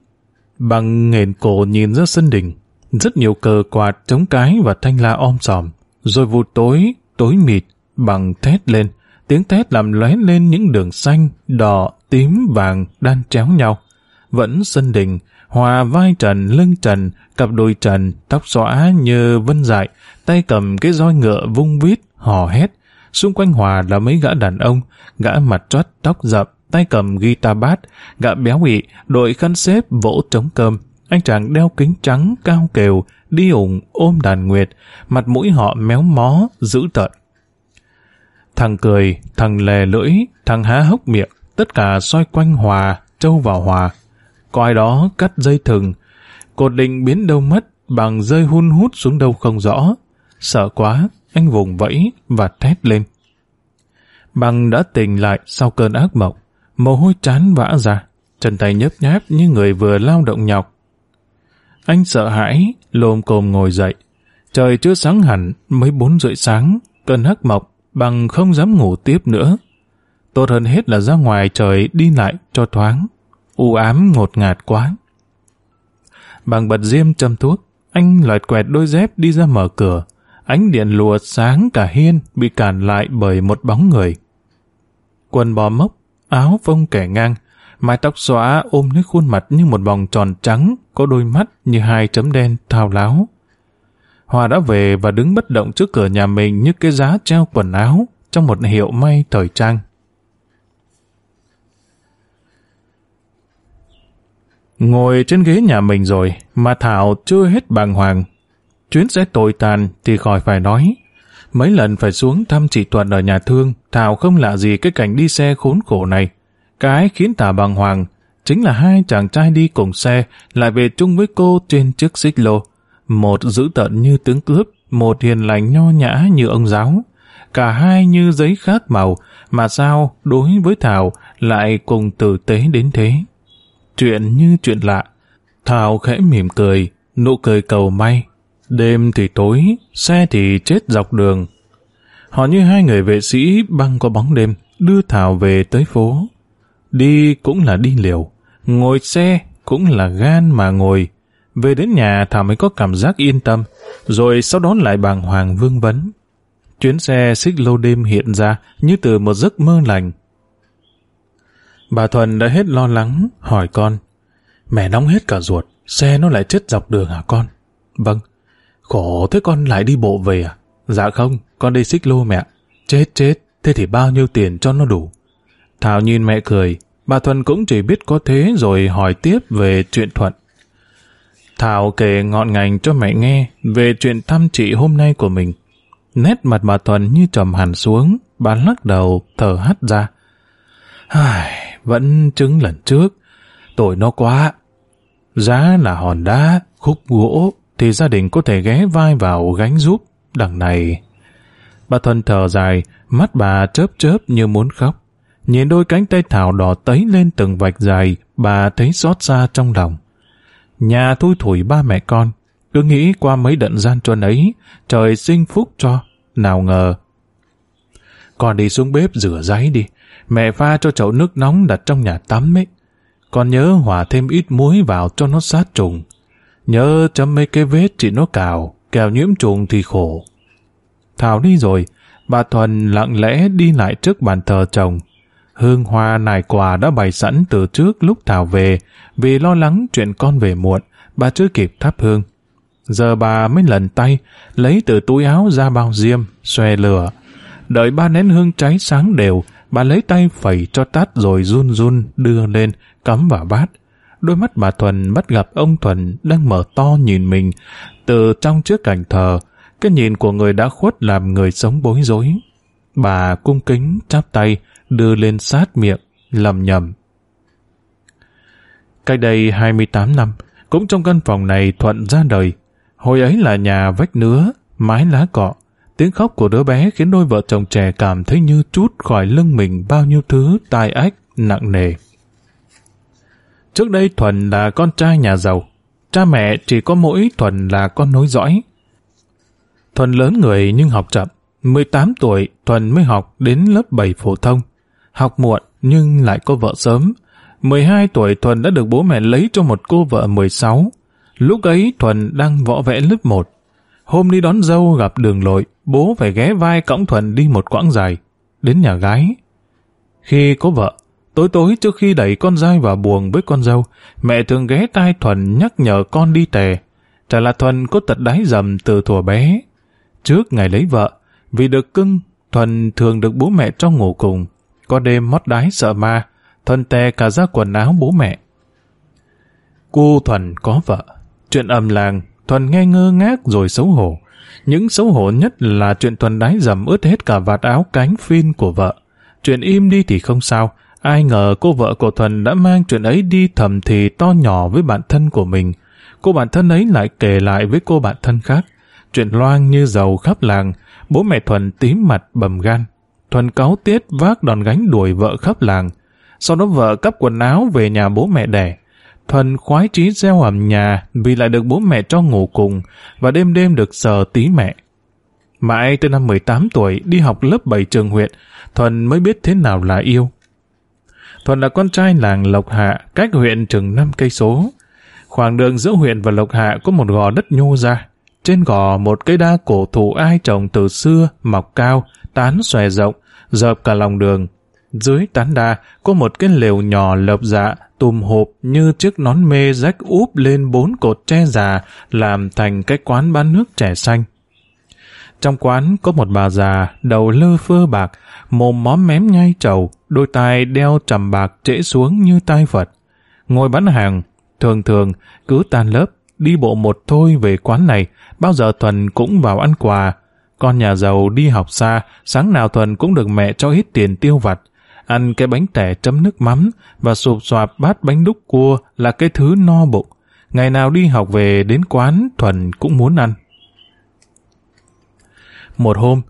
S1: Bằng nghền cổ nhìn ra sân đình. Rất nhiều cờ quạt, trống cái và thanh la om sòm. Rồi vụt tối, tối mịt, bằng thét lên. Tiếng thét làm lóe lên những đường xanh, đỏ, tím, vàng đan chéo nhau. Vẫn sân đình, hòa vai trần, lưng trần, cặp đôi trần, tóc xõa như vân dại, tay cầm cái roi ngựa vung vít, hò hét. Xung quanh Hòa là mấy gã đàn ông, gã mặt trót tóc rậm, tay cầm guitar bass, gã béo ị, đội khăn xếp vỗ trống cơm. Anh chàng đeo kính trắng, cao kều, đi ủng, ôm đàn nguyệt, mặt mũi họ méo mó, dữ tợn. Thằng cười, thằng lè lưỡi, thằng há hốc miệng, tất cả xoay quanh Hòa, trâu vào Hòa. coi đó cắt dây thừng, cột định biến đâu mất, bằng rơi hun hút xuống đâu không rõ. Sợ quá, anh vùng vẫy và thét lên. Bằng đã tỉnh lại sau cơn ác mộng, mồ hôi chán vã ra, chân tay nhấp nháp như người vừa lao động nhọc. Anh sợ hãi, lồm cồm ngồi dậy. Trời chưa sáng hẳn, mới bốn rưỡi sáng, cơn hắc mộc, bằng không dám ngủ tiếp nữa. Tốt hơn hết là ra ngoài trời đi lại cho thoáng. U ám ngột ngạt quá. Bằng bật diêm châm thuốc, anh loẹt quẹt đôi dép đi ra mở cửa. Ánh điện lùa sáng cả hiên bị cản lại bởi một bóng người. Quần bò mốc, áo phông kẻ ngang, mái tóc xóa ôm lấy khuôn mặt như một vòng tròn trắng, có đôi mắt như hai chấm đen thao láo. Hòa đã về và đứng bất động trước cửa nhà mình như cái giá treo quần áo trong một hiệu may thời trang. Ngồi trên ghế nhà mình rồi, mà Thảo chưa hết bàng hoàng. Chuyến xe tồi tàn thì khỏi phải nói. Mấy lần phải xuống thăm chị Tuần ở nhà thương, Thảo không lạ gì cái cảnh đi xe khốn khổ này. Cái khiến Thảo bàng hoàng chính là hai chàng trai đi cùng xe lại về chung với cô trên chiếc xích lô. Một dữ tợn như tướng cướp, một hiền lành nho nhã như ông giáo. Cả hai như giấy khác màu, mà sao đối với Thảo lại cùng tử tế đến thế. Chuyện như chuyện lạ. Thảo khẽ mỉm cười, nụ cười cầu may. Đêm thì tối, xe thì chết dọc đường. Họ như hai người vệ sĩ băng qua bóng đêm, đưa Thảo về tới phố. Đi cũng là đi liều, ngồi xe cũng là gan mà ngồi. Về đến nhà Thảo mới có cảm giác yên tâm, rồi sau đó lại bàng hoàng vương vấn. Chuyến xe xích lô đêm hiện ra như từ một giấc mơ lành. Bà Thuần đã hết lo lắng, hỏi con. Mẹ nóng hết cả ruột, xe nó lại chết dọc đường hả con? Vâng. Khổ thế con lại đi bộ về à? Dạ không, con đi xích lô mẹ. Chết chết, thế thì bao nhiêu tiền cho nó đủ? Thảo nhìn mẹ cười, bà Thuần cũng chỉ biết có thế rồi hỏi tiếp về chuyện Thuận. Thảo kể ngọn ngành cho mẹ nghe về chuyện thăm chị hôm nay của mình. Nét mặt bà Thuần như trầm hẳn xuống, bà lắc đầu, thở hắt ra. Ai, vẫn chứng lần trước, tội nó quá. Giá là hòn đá, khúc gỗ, thì gia đình có thể ghé vai vào gánh giúp. Đằng này... Bà Thuần thở dài, mắt bà chớp chớp như muốn khóc. Nhìn đôi cánh tay Thảo đỏ tấy lên từng vạch dài, bà thấy xót xa trong lòng. Nhà thui thủi ba mẹ con, cứ nghĩ qua mấy đận gian truân ấy, trời sinh phúc cho, nào ngờ. Con đi xuống bếp rửa giấy đi, mẹ pha cho chậu nước nóng đặt trong nhà tắm ấy. Con nhớ hòa thêm ít muối vào cho nó sát trùng. Nhớ chấm mấy cái vết chị nó cào, kèo nhiễm trùng thì khổ. Thảo đi rồi, bà Thuần lặng lẽ đi lại trước bàn thờ chồng. Hương hoa nải quà đã bày sẵn từ trước lúc Thảo về, vì lo lắng chuyện con về muộn, bà chưa kịp thắp hương. Giờ bà mới lần tay, lấy từ túi áo ra bao diêm, xòe lửa. Đợi ba nén hương cháy sáng đều, bà lấy tay phẩy cho tắt rồi run run đưa lên, cắm vào bát đôi mắt bà Thuần bắt gặp ông Thuần đang mở to nhìn mình từ trong trước cảnh thờ, cái nhìn của người đã khuất làm người sống bối rối. Bà cung kính chắp tay, đưa lên sát miệng, lầm nhầm. Cách đây 28 năm, cũng trong căn phòng này Thuận ra đời. Hồi ấy là nhà vách nứa, mái lá cọ. Tiếng khóc của đứa bé khiến đôi vợ chồng trẻ cảm thấy như trút khỏi lưng mình bao nhiêu thứ tai ách, nặng nề. Trước đây Thuần là con trai nhà giàu. Cha mẹ chỉ có mỗi Thuần là con nối dõi. Thuần lớn người nhưng học chậm. 18 tuổi, Thuần mới học đến lớp 7 phổ thông. Học muộn nhưng lại có vợ sớm. 12 tuổi Thuần đã được bố mẹ lấy cho một cô vợ 16. Lúc ấy Thuần đang võ vẽ lớp 1. Hôm đi đón dâu gặp đường lội, bố phải ghé vai cõng Thuần đi một quãng dài, đến nhà gái. Khi có vợ, tối tối trước khi đẩy con dai vào buồng với con dâu, mẹ thường ghé tai Thuần nhắc nhở con đi tè. Chả là Thuần có tật đáy dầm từ thuở bé. Trước ngày lấy vợ, vì được cưng, Thuần thường được bố mẹ cho ngủ cùng. Có đêm mót đái sợ ma, Thuần tè cả ra quần áo bố mẹ. Cô Thuần có vợ. Chuyện ầm làng, Thuần nghe ngơ ngác rồi xấu hổ. Những xấu hổ nhất là chuyện Thuần đái dầm ướt hết cả vạt áo cánh phin của vợ. Chuyện im đi thì không sao, ai ngờ cô vợ của Thuần đã mang chuyện ấy đi thầm thì to nhỏ với bạn thân của mình. Cô bạn thân ấy lại kể lại với cô bạn thân khác. Chuyện loang như dầu khắp làng, bố mẹ Thuần tím mặt bầm gan. Thuần cáu tiết vác đòn gánh đuổi vợ khắp làng. Sau đó vợ cắp quần áo về nhà bố mẹ đẻ. Thuần khoái trí gieo ẩm nhà vì lại được bố mẹ cho ngủ cùng và đêm đêm được sờ tí mẹ. Mãi tới năm 18 tuổi đi học lớp 7 trường huyện, Thuần mới biết thế nào là yêu. Thuần là con trai làng Lộc Hạ, cách huyện chừng 5 cây số. Khoảng đường giữa huyện và Lộc Hạ có một gò đất nhô ra. Trên gò một cây đa cổ thụ ai trồng từ xưa, mọc cao, tán xòe rộng, dợp cả lòng đường. Dưới tán đa có một cái lều nhỏ lợp dạ, tùm hộp như chiếc nón mê rách úp lên bốn cột tre già làm thành cái quán bán nước trẻ xanh. Trong quán có một bà già, đầu lơ phơ bạc, mồm móm mém nhai trầu, đôi tai đeo trầm bạc trễ xuống như tai Phật. Ngồi bán hàng, thường thường cứ tan lớp, đi bộ một thôi về quán này, bao giờ Thuần cũng vào ăn quà. Con nhà giàu đi học xa, sáng nào Thuần cũng được mẹ cho ít tiền tiêu vặt. Ăn cái bánh tẻ chấm nước mắm và sụp xoạp bát bánh đúc cua là cái thứ no bụng. Ngày nào đi học về đến quán Thuần cũng muốn ăn. Một hôm,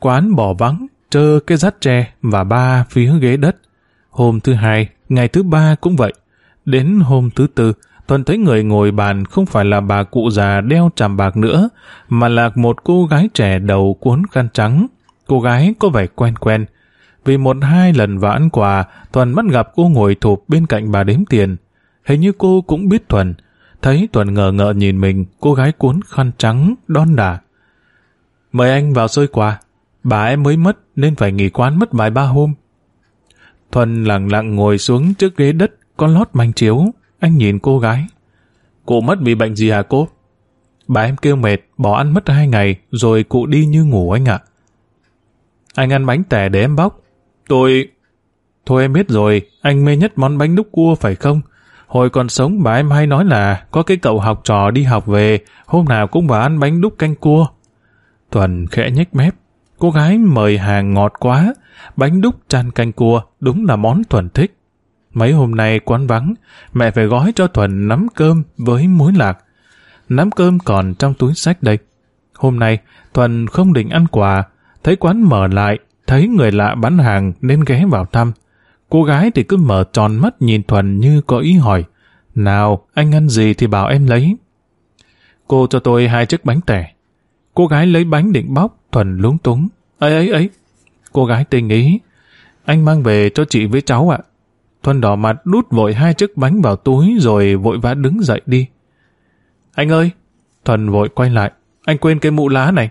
S1: quán bỏ vắng, trơ cái rát tre và ba phía ghế đất. Hôm thứ hai, ngày thứ ba cũng vậy. Đến hôm thứ tư, Thuần thấy người ngồi bàn không phải là bà cụ già đeo tràm bạc nữa, mà là một cô gái trẻ đầu cuốn khăn trắng. Cô gái có vẻ quen quen. Vì một hai lần vào ăn quà, Thuần bắt gặp cô ngồi thụp bên cạnh bà đếm tiền. Hình như cô cũng biết Thuần. Thấy Thuần ngờ ngợ nhìn mình, cô gái cuốn khăn trắng, đon đả. Mời anh vào xơi quà. Bà em mới mất nên phải nghỉ quán mất vài ba hôm. Thuần lặng lặng ngồi xuống trước ghế đất, con lót manh chiếu. Anh nhìn cô gái. Cụ mất vì bệnh gì hả cô? Bà em kêu mệt, bỏ ăn mất hai ngày, rồi cụ đi như ngủ anh ạ. Anh ăn bánh tẻ để em bóc. Tôi... Thôi em biết rồi, anh mê nhất món bánh đúc cua phải không? Hồi còn sống bà em hay nói là có cái cậu học trò đi học về, hôm nào cũng vào ăn bánh đúc canh cua. Thuần khẽ nhếch mép. Cô gái mời hàng ngọt quá, bánh đúc chan canh cua đúng là món Thuần thích. Mấy hôm nay quán vắng, mẹ phải gói cho Thuần nắm cơm với muối lạc. Nắm cơm còn trong túi sách đây. Hôm nay, Thuần không định ăn quà, thấy quán mở lại, thấy người lạ bán hàng nên ghé vào thăm. Cô gái thì cứ mở tròn mắt nhìn Thuần như có ý hỏi. Nào, anh ăn gì thì bảo em lấy. Cô cho tôi hai chiếc bánh tẻ. Cô gái lấy bánh định bóc, Thuần lúng túng. ấy ấy ấy. Cô gái tình ý. Anh mang về cho chị với cháu ạ. Thuần đỏ mặt đút vội hai chiếc bánh vào túi rồi vội vã đứng dậy đi. Anh ơi! Thuần vội quay lại. Anh quên cái mũ lá này.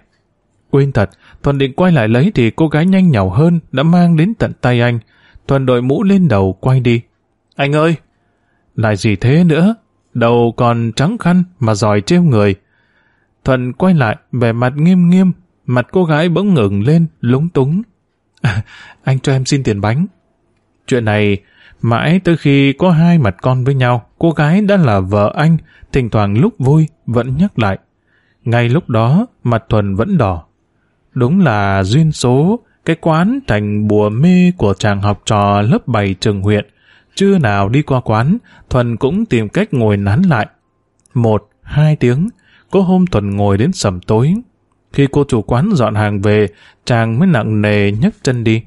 S1: Quên thật, Thuần định quay lại lấy thì cô gái nhanh nhảu hơn đã mang đến tận tay anh. Thuần đội mũ lên đầu quay đi. Anh ơi! Lại gì thế nữa? Đầu còn trắng khăn mà giỏi treo người. Thuần quay lại, vẻ mặt nghiêm nghiêm, mặt cô gái bỗng ngừng lên, lúng túng. À, anh cho em xin tiền bánh. Chuyện này, Mãi tới khi có hai mặt con với nhau, cô gái đã là vợ anh, thỉnh thoảng lúc vui vẫn nhắc lại. Ngay lúc đó, mặt Thuần vẫn đỏ. Đúng là duyên số, cái quán thành bùa mê của chàng học trò lớp 7 trường huyện. Chưa nào đi qua quán, Thuần cũng tìm cách ngồi nán lại. Một, hai tiếng, có hôm Thuần ngồi đến sầm tối. Khi cô chủ quán dọn hàng về, chàng mới nặng nề nhấc chân đi.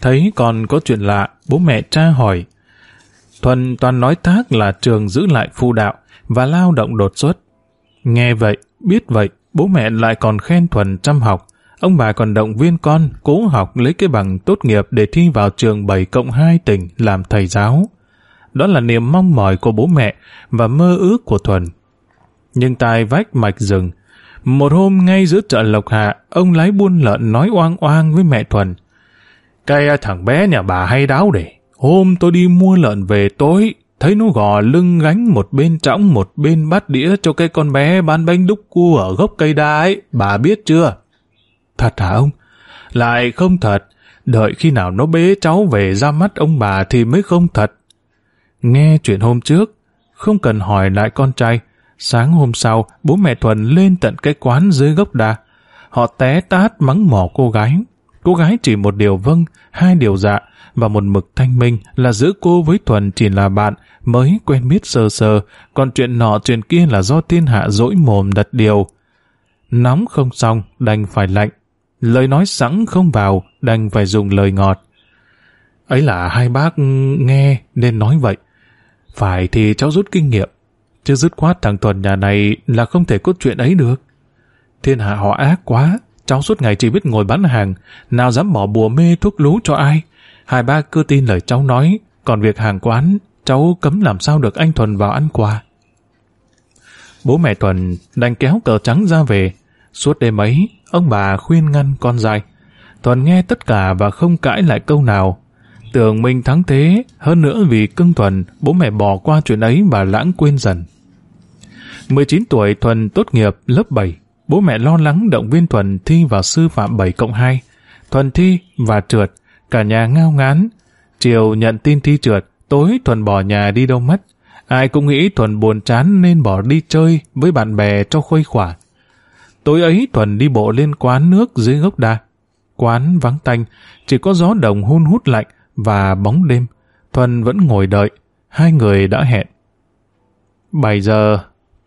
S1: Thấy còn có chuyện lạ, bố mẹ tra hỏi. Thuần toàn nói thác là trường giữ lại phu đạo và lao động đột xuất. Nghe vậy, biết vậy, bố mẹ lại còn khen Thuần chăm học. Ông bà còn động viên con cố học lấy cái bằng tốt nghiệp để thi vào trường 7 cộng 2 tỉnh làm thầy giáo. Đó là niềm mong mỏi của bố mẹ và mơ ước của Thuần. Nhưng tai vách mạch rừng. Một hôm ngay giữa chợ Lộc Hạ, ông lái buôn lợn nói oang oang với mẹ Thuần. Cái thằng bé nhà bà hay đáo để. Hôm tôi đi mua lợn về tối, thấy nó gò lưng gánh một bên trõng một bên bắt đĩa cho cái con bé bán bánh đúc cua ở gốc cây đa ấy, bà biết chưa? Thật hả ông? Lại không thật, đợi khi nào nó bế cháu về ra mắt ông bà thì mới không thật. Nghe chuyện hôm trước, không cần hỏi lại con trai, sáng hôm sau bố mẹ Thuần lên tận cái quán dưới gốc đa. Họ té tát mắng mỏ cô gái. Cô gái chỉ một điều vâng, hai điều dạ, và một mực thanh minh là giữa cô với Thuần chỉ là bạn, mới quen biết sơ sơ, còn chuyện nọ chuyện kia là do thiên hạ dỗi mồm đặt điều. Nóng không xong, đành phải lạnh. Lời nói sẵn không vào, đành phải dùng lời ngọt. Ấy là hai bác nghe nên nói vậy. Phải thì cháu rút kinh nghiệm, chứ dứt khoát thằng Thuần nhà này là không thể cốt chuyện ấy được. Thiên hạ họ ác quá, cháu suốt ngày chỉ biết ngồi bán hàng, nào dám bỏ bùa mê thuốc lú cho ai. Hai ba cứ tin lời cháu nói, còn việc hàng quán, cháu cấm làm sao được anh Thuần vào ăn quà. Bố mẹ Thuần đành kéo cờ trắng ra về. Suốt đêm ấy, ông bà khuyên ngăn con dài Thuần nghe tất cả và không cãi lại câu nào. Tưởng mình thắng thế, hơn nữa vì cưng Thuần, bố mẹ bỏ qua chuyện ấy và lãng quên dần. 19 tuổi Thuần tốt nghiệp lớp 7. Bố mẹ lo lắng động viên Thuần thi vào sư phạm 7 cộng 2. Thuần thi và trượt, cả nhà ngao ngán. Chiều nhận tin thi trượt, tối Thuần bỏ nhà đi đâu mất. Ai cũng nghĩ Thuần buồn chán nên bỏ đi chơi với bạn bè cho khuây khỏa. Tối ấy Thuần đi bộ lên quán nước dưới gốc đa. Quán vắng tanh, chỉ có gió đồng hun hút lạnh và bóng đêm. Thuần vẫn ngồi đợi, hai người đã hẹn. 7 giờ,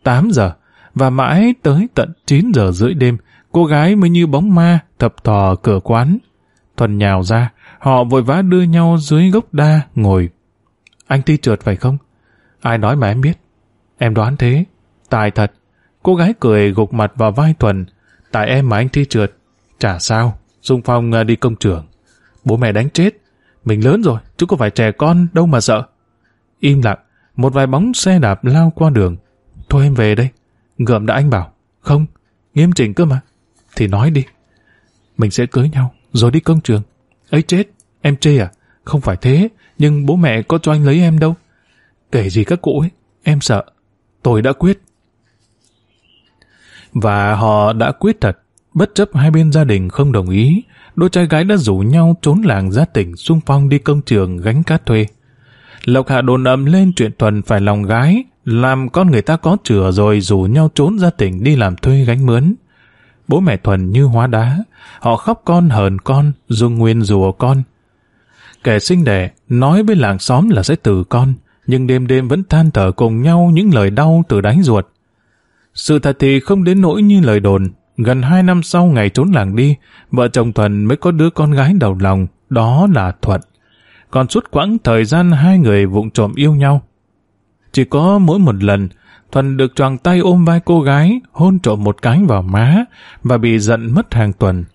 S1: 8 giờ, và mãi tới tận 9 giờ rưỡi đêm, cô gái mới như bóng ma thập thò cửa quán. Thuần nhào ra, họ vội vã đưa nhau dưới gốc đa ngồi. Anh thi trượt phải không? Ai nói mà em biết? Em đoán thế. Tài thật. Cô gái cười gục mặt vào vai Thuần. Tại em mà anh thi trượt. Chả sao. Dung Phong à, đi công trường. Bố mẹ đánh chết. Mình lớn rồi, chứ có phải trẻ con đâu mà sợ. Im lặng, một vài bóng xe đạp lao qua đường. Thôi em về đây. Gợm đã anh bảo. Không, nghiêm chỉnh cơ mà. Thì nói đi. Mình sẽ cưới nhau, rồi đi công trường. ấy chết, em chê à? Không phải thế, nhưng bố mẹ có cho anh lấy em đâu. Kể gì các cụ ấy, em sợ. Tôi đã quyết. Và họ đã quyết thật. Bất chấp hai bên gia đình không đồng ý, đôi trai gái đã rủ nhau trốn làng ra tỉnh xung phong đi công trường gánh cát thuê. Lộc Hạ đồn ầm lên chuyện Thuần phải lòng gái, làm con người ta có chửa rồi rủ nhau trốn ra tỉnh đi làm thuê gánh mướn. Bố mẹ Thuần như hóa đá, họ khóc con hờn con, dùng nguyên rùa con. Kẻ sinh đẻ nói với làng xóm là sẽ từ con, nhưng đêm đêm vẫn than thở cùng nhau những lời đau từ đánh ruột. Sự thật thì không đến nỗi như lời đồn, gần hai năm sau ngày trốn làng đi, vợ chồng Thuần mới có đứa con gái đầu lòng, đó là Thuận. Còn suốt quãng thời gian hai người vụng trộm yêu nhau. Chỉ có mỗi một lần, Thuần được choàng tay ôm vai cô gái, hôn trộm một cái vào má và bị giận mất hàng tuần.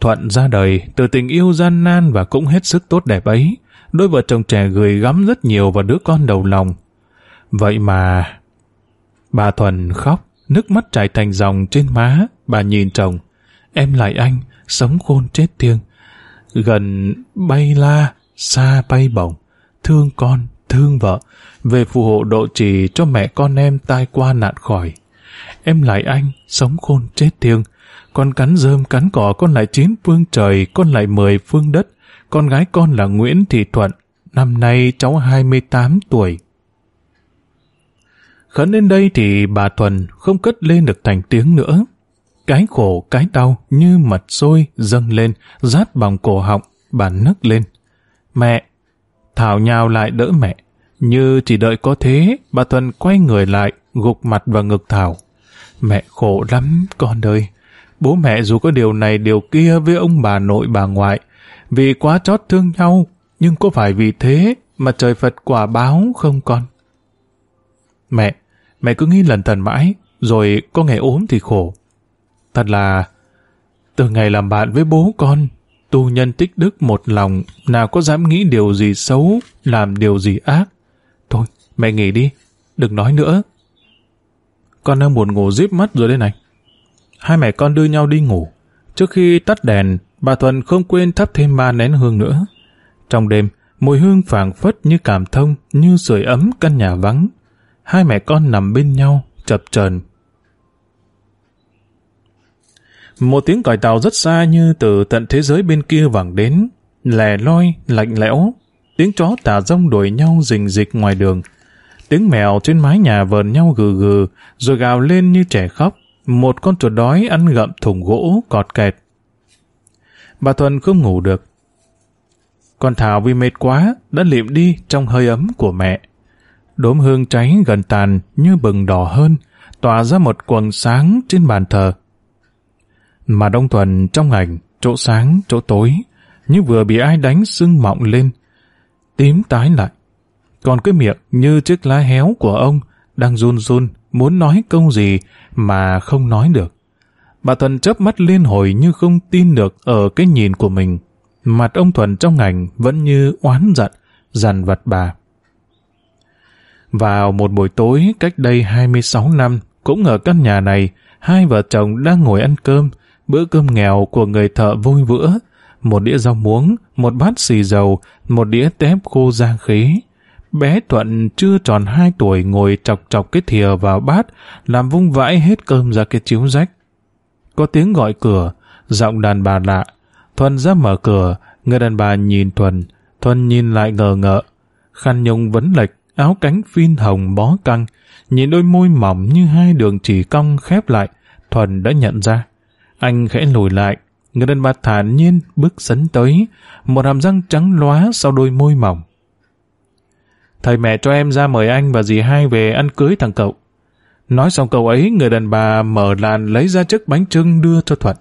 S1: Thuận ra đời từ tình yêu gian nan và cũng hết sức tốt đẹp ấy, đôi vợ chồng trẻ gửi gắm rất nhiều vào đứa con đầu lòng. Vậy mà... Bà Thuần khóc, nước mắt chảy thành dòng trên má, bà nhìn chồng. Em lại anh, sống khôn chết thiêng. Gần bay la, xa bay bổng, thương con, thương vợ, về phù hộ độ trì cho mẹ con em tai qua nạn khỏi. Em lại anh, sống khôn chết thiêng, con cắn rơm cắn cỏ con lại chín phương trời, con lại mười phương đất, con gái con là Nguyễn Thị Thuận, năm nay cháu 28 tuổi. Khấn đến đây thì bà Thuần không cất lên được thành tiếng nữa. Cái khổ, cái đau như mật sôi dâng lên, rát bằng cổ họng, bà nức lên. Mẹ! Thảo nhào lại đỡ mẹ. Như chỉ đợi có thế, bà Thuần quay người lại, gục mặt vào ngực Thảo. Mẹ khổ lắm, con ơi. Bố mẹ dù có điều này điều kia với ông bà nội bà ngoại, vì quá chót thương nhau, nhưng có phải vì thế mà trời Phật quả báo không con? Mẹ, mẹ cứ nghĩ lần thần mãi, rồi có ngày ốm thì khổ. Thật là, từ ngày làm bạn với bố con, tu nhân tích đức một lòng, nào có dám nghĩ điều gì xấu, làm điều gì ác. Thôi, mẹ nghỉ đi, đừng nói nữa. Con đang buồn ngủ díp mắt rồi đây này. Hai mẹ con đưa nhau đi ngủ. Trước khi tắt đèn, bà Thuần không quên thắp thêm ba nén hương nữa. Trong đêm, mùi hương phảng phất như cảm thông, như sưởi ấm căn nhà vắng. Hai mẹ con nằm bên nhau, chập chờn. Một tiếng còi tàu rất xa như từ tận thế giới bên kia vẳng đến, lè loi, lạnh lẽo. Tiếng chó tà rông đuổi nhau rình rịch ngoài đường. Tiếng mèo trên mái nhà vờn nhau gừ gừ, rồi gào lên như trẻ khóc. Một con chuột đói ăn gậm thùng gỗ cọt kẹt. Bà Thuần không ngủ được. Con Thảo vì mệt quá, đã liệm đi trong hơi ấm của mẹ. Đốm hương cháy gần tàn như bừng đỏ hơn, tỏa ra một quầng sáng trên bàn thờ. Mà Đông Thuần trong ảnh, chỗ sáng, chỗ tối, như vừa bị ai đánh sưng mọng lên, tím tái lại. Còn cái miệng như chiếc lá héo của ông đang run run, muốn nói câu gì mà không nói được. Bà Thuần chớp mắt liên hồi như không tin được ở cái nhìn của mình. Mặt ông Thuần trong ảnh vẫn như oán giận, dằn vặt bà. Vào một buổi tối cách đây 26 năm, cũng ở căn nhà này, hai vợ chồng đang ngồi ăn cơm, bữa cơm nghèo của người thợ vôi vữa, một đĩa rau muống, một bát xì dầu, một đĩa tép khô giang khí. Bé Thuận chưa tròn hai tuổi ngồi chọc chọc cái thìa vào bát, làm vung vãi hết cơm ra cái chiếu rách. Có tiếng gọi cửa, giọng đàn bà lạ. Thuần ra mở cửa, người đàn bà nhìn Thuần, Thuần nhìn lại ngờ ngợ. Khăn nhung vấn lệch, áo cánh phin hồng bó căng, nhìn đôi môi mỏng như hai đường chỉ cong khép lại, Thuần đã nhận ra. Anh khẽ lùi lại, người đàn bà thản nhiên bước sấn tới, một hàm răng trắng lóa sau đôi môi mỏng. Thầy mẹ cho em ra mời anh và dì hai về ăn cưới thằng cậu. Nói xong câu ấy, người đàn bà mở làn lấy ra chiếc bánh trưng đưa cho Thuận.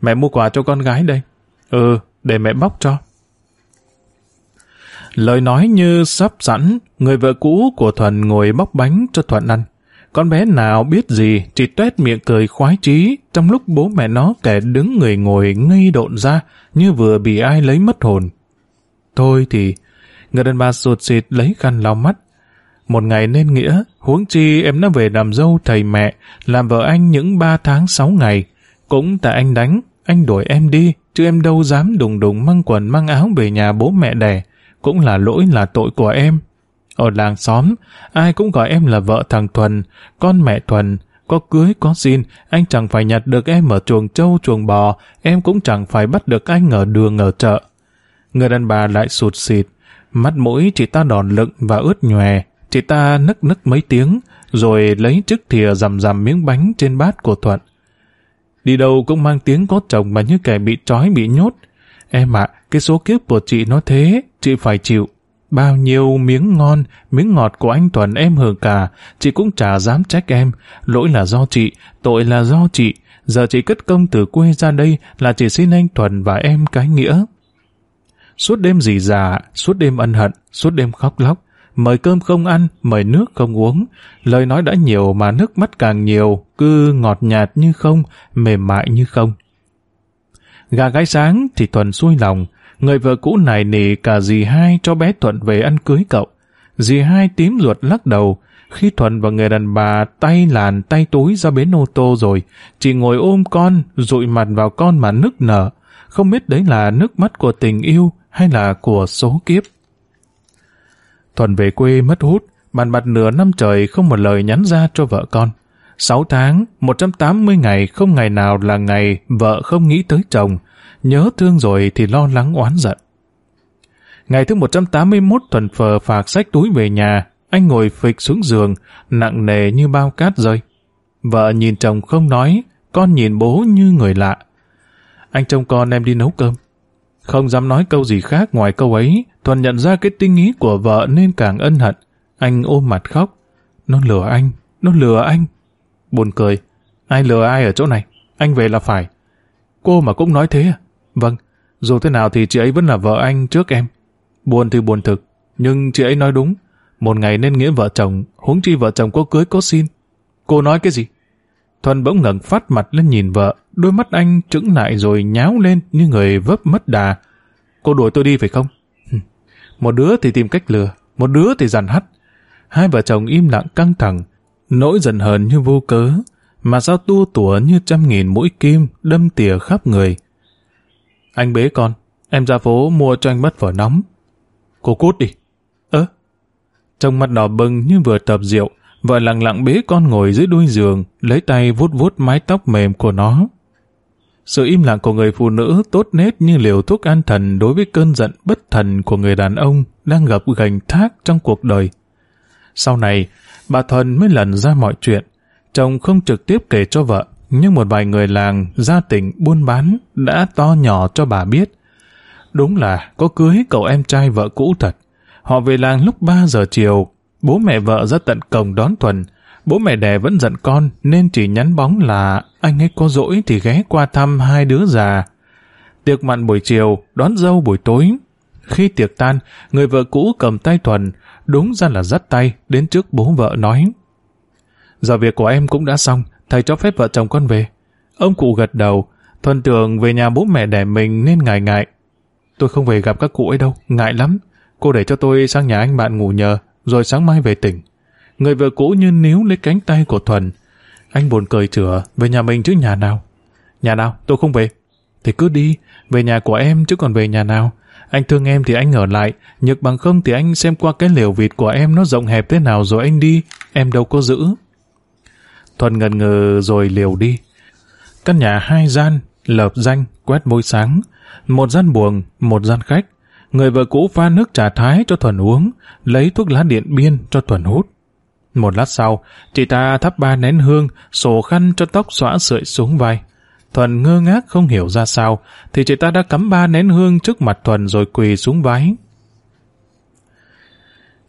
S1: Mẹ mua quà cho con gái đây. Ừ, để mẹ bóc cho. Lời nói như sắp sẵn, người vợ cũ của Thuận ngồi bóc bánh cho Thuận ăn. Con bé nào biết gì, chỉ tuét miệng cười khoái chí, trong lúc bố mẹ nó kẻ đứng người ngồi ngây độn ra, như vừa bị ai lấy mất hồn. Thôi thì, người đàn bà sụt xịt lấy khăn lau mắt. Một ngày nên nghĩa, huống chi em đã về làm dâu thầy mẹ, làm vợ anh những ba tháng sáu ngày. Cũng tại anh đánh, anh đuổi em đi, chứ em đâu dám đùng đùng mang quần mang áo về nhà bố mẹ đẻ. Cũng là lỗi là tội của em. Ở làng xóm, ai cũng gọi em là vợ thằng Thuần, con mẹ Thuần. Có cưới có xin, anh chẳng phải nhặt được em ở chuồng trâu chuồng bò, em cũng chẳng phải bắt được anh ở đường ở chợ. Người đàn bà lại sụt xịt, mắt mũi chị ta đòn lựng và ướt nhòe, chị ta nức nức mấy tiếng, rồi lấy chiếc thìa rằm rằm miếng bánh trên bát của Thuận. Đi đâu cũng mang tiếng có chồng mà như kẻ bị trói bị nhốt. Em ạ, cái số kiếp của chị nó thế, chị phải chịu. Bao nhiêu miếng ngon, miếng ngọt của anh tuần em hưởng cả, chị cũng chả dám trách em. Lỗi là do chị, tội là do chị. Giờ chị cất công từ quê ra đây là chỉ xin anh tuần và em cái nghĩa. Suốt đêm dì già, suốt đêm ân hận, suốt đêm khóc lóc, mời cơm không ăn, mời nước không uống. Lời nói đã nhiều mà nước mắt càng nhiều, cứ ngọt nhạt như không, mềm mại như không. Gà gái sáng thì tuần xuôi lòng, người vợ cũ này nỉ cả dì hai cho bé Thuận về ăn cưới cậu. Dì hai tím ruột lắc đầu, khi thuận và người đàn bà tay làn tay túi ra bến ô tô rồi, chỉ ngồi ôm con, dụi mặt vào con mà nức nở. Không biết đấy là nước mắt của tình yêu hay là của số kiếp. thuận về quê mất hút, bàn mặt nửa năm trời không một lời nhắn ra cho vợ con. Sáu tháng, 180 ngày không ngày nào là ngày vợ không nghĩ tới chồng, nhớ thương rồi thì lo lắng oán giận. Ngày thứ 181 tuần phờ phạc sách túi về nhà, anh ngồi phịch xuống giường, nặng nề như bao cát rơi. Vợ nhìn chồng không nói, con nhìn bố như người lạ. Anh trông con em đi nấu cơm. Không dám nói câu gì khác ngoài câu ấy, Thuần nhận ra cái tinh ý của vợ nên càng ân hận. Anh ôm mặt khóc. Nó lừa anh, nó lừa anh. Buồn cười, ai lừa ai ở chỗ này? Anh về là phải. Cô mà cũng nói thế à? Vâng, dù thế nào thì chị ấy vẫn là vợ anh trước em. Buồn thì buồn thực, nhưng chị ấy nói đúng. Một ngày nên nghĩa vợ chồng, huống chi vợ chồng có cưới có xin. Cô nói cái gì? Thuần bỗng ngẩng phát mặt lên nhìn vợ, đôi mắt anh trứng lại rồi nháo lên như người vấp mất đà. Cô đuổi tôi đi phải không? một đứa thì tìm cách lừa, một đứa thì dằn hắt. Hai vợ chồng im lặng căng thẳng, nỗi giận hờn như vô cớ, mà sao tua tủa như trăm nghìn mũi kim đâm tỉa khắp người. Anh bế con, em ra phố mua cho anh mất vở nóng. Cô cút đi. Ơ? Trong mặt đỏ bừng như vừa tập rượu, vợ lặng lặng bế con ngồi dưới đuôi giường, lấy tay vuốt vuốt mái tóc mềm của nó. Sự im lặng của người phụ nữ tốt nết như liều thuốc an thần đối với cơn giận bất thần của người đàn ông đang gặp gành thác trong cuộc đời. Sau này, bà Thuần mới lần ra mọi chuyện. Chồng không trực tiếp kể cho vợ, nhưng một vài người làng, gia tỉnh, buôn bán đã to nhỏ cho bà biết. Đúng là có cưới cậu em trai vợ cũ thật. Họ về làng lúc 3 giờ chiều, bố mẹ vợ ra tận cổng đón Thuần. Bố mẹ đẻ vẫn giận con nên chỉ nhắn bóng là anh ấy có rỗi thì ghé qua thăm hai đứa già. Tiệc mặn buổi chiều, đón dâu buổi tối. Khi tiệc tan, người vợ cũ cầm tay Thuần, đúng ra là dắt tay, đến trước bố vợ nói. Giờ việc của em cũng đã xong, thầy cho phép vợ chồng con về. Ông cụ gật đầu, Thuần tưởng về nhà bố mẹ đẻ mình nên ngại ngại. Tôi không về gặp các cụ ấy đâu, ngại lắm. Cô để cho tôi sang nhà anh bạn ngủ nhờ, rồi sáng mai về tỉnh. Người vợ cũ như níu lấy cánh tay của Thuần. Anh buồn cười chửa, về nhà mình chứ nhà nào? Nhà nào? Tôi không về. Thì cứ đi, về nhà của em chứ còn về nhà nào. Anh thương em thì anh ở lại, nhược bằng không thì anh xem qua cái liều vịt của em nó rộng hẹp thế nào rồi anh đi, em đâu có giữ. Thuần ngần ngừ rồi liều đi. Căn nhà hai gian, lợp danh, quét môi sáng. Một gian buồng, một gian khách. Người vợ cũ pha nước trà thái cho Thuần uống, lấy thuốc lá điện biên cho Thuần hút. Một lát sau, chị ta thắp ba nén hương, sổ khăn cho tóc xõa sợi xuống vai. Thuần ngơ ngác không hiểu ra sao, thì chị ta đã cắm ba nén hương trước mặt Thuần rồi quỳ xuống vái.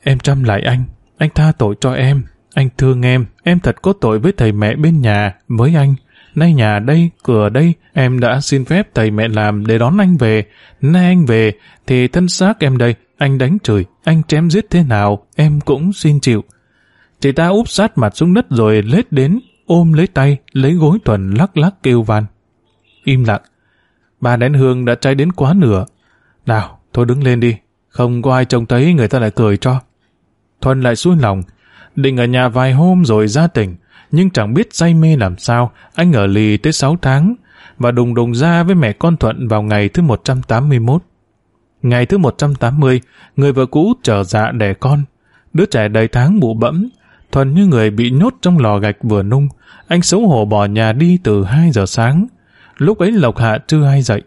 S1: Em chăm lại anh, anh tha tội cho em, anh thương em, em thật có tội với thầy mẹ bên nhà, với anh. Nay nhà đây, cửa đây, em đã xin phép thầy mẹ làm để đón anh về. Nay anh về, thì thân xác em đây, anh đánh chửi, anh chém giết thế nào, em cũng xin chịu. Chị ta úp sát mặt xuống đất rồi lết đến, ôm lấy tay, lấy gối Thuần lắc lắc kêu van. Im lặng. Ba nén hương đã cháy đến quá nửa. Nào, thôi đứng lên đi. Không có ai trông thấy người ta lại cười cho. Thuần lại xuôi lòng. Định ở nhà vài hôm rồi ra tỉnh. Nhưng chẳng biết say mê làm sao. Anh ở lì tới 6 tháng. Và đùng đùng ra với mẹ con Thuận vào ngày thứ 181. Ngày thứ 180, người vợ cũ trở dạ đẻ con. Đứa trẻ đầy tháng bụ bẫm, thuần như người bị nhốt trong lò gạch vừa nung. Anh xấu hổ bỏ nhà đi từ 2 giờ sáng. Lúc ấy Lộc Hạ chưa ai dậy.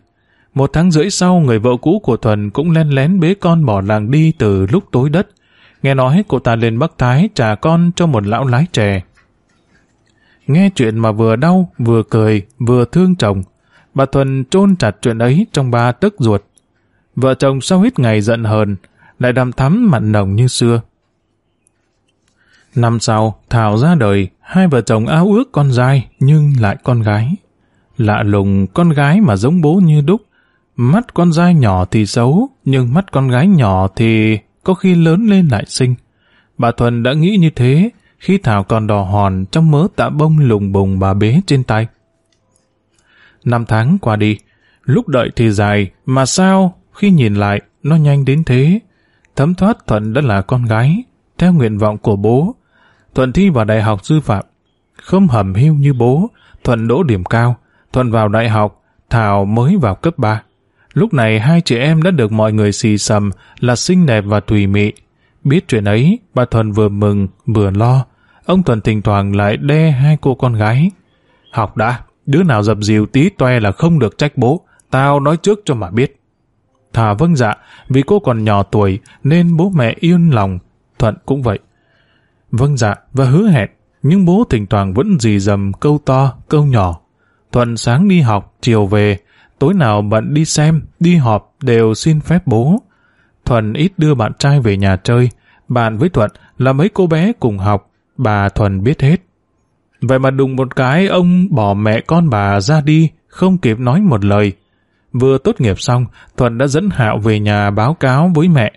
S1: Một tháng rưỡi sau, người vợ cũ của Thuần cũng len lén bế con bỏ làng đi từ lúc tối đất. Nghe nói cô ta lên Bắc Thái trả con cho một lão lái trẻ. Nghe chuyện mà vừa đau, vừa cười, vừa thương chồng. Bà Thuần chôn chặt chuyện ấy trong ba tức ruột. Vợ chồng sau ít ngày giận hờn, lại đàm thắm mặn nồng như xưa. Năm sau, Thảo ra đời, hai vợ chồng ao ước con trai nhưng lại con gái. Lạ lùng con gái mà giống bố như đúc. Mắt con trai nhỏ thì xấu, nhưng mắt con gái nhỏ thì có khi lớn lên lại sinh Bà Thuần đã nghĩ như thế khi Thảo còn đỏ hòn trong mớ tạ bông lùng bùng bà bế trên tay. Năm tháng qua đi, lúc đợi thì dài, mà sao khi nhìn lại nó nhanh đến thế. Thấm thoát Thuận đã là con gái, theo nguyện vọng của bố. Thuận thi vào đại học sư phạm, không hầm hiu như bố, Thuận đỗ điểm cao, Thuận vào đại học, Thảo mới vào cấp 3. Lúc này hai chị em đã được mọi người xì xầm là xinh đẹp và tùy mị. Biết chuyện ấy, bà Thuần vừa mừng, vừa lo. Ông Thuần thỉnh thoảng lại đe hai cô con gái. Học đã, đứa nào dập dìu tí toe là không được trách bố, tao nói trước cho mà biết. thà vâng dạ, vì cô còn nhỏ tuổi nên bố mẹ yên lòng. Thuận cũng vậy. Vâng dạ và hứa hẹn, nhưng bố thỉnh thoảng vẫn dì dầm câu to, câu nhỏ. Thuận sáng đi học, chiều về, tối nào bận đi xem, đi họp đều xin phép bố. Thuận ít đưa bạn trai về nhà chơi, bạn với Thuận là mấy cô bé cùng học, bà Thuần biết hết. Vậy mà đùng một cái ông bỏ mẹ con bà ra đi, không kịp nói một lời. Vừa tốt nghiệp xong, Thuận đã dẫn Hạo về nhà báo cáo với mẹ.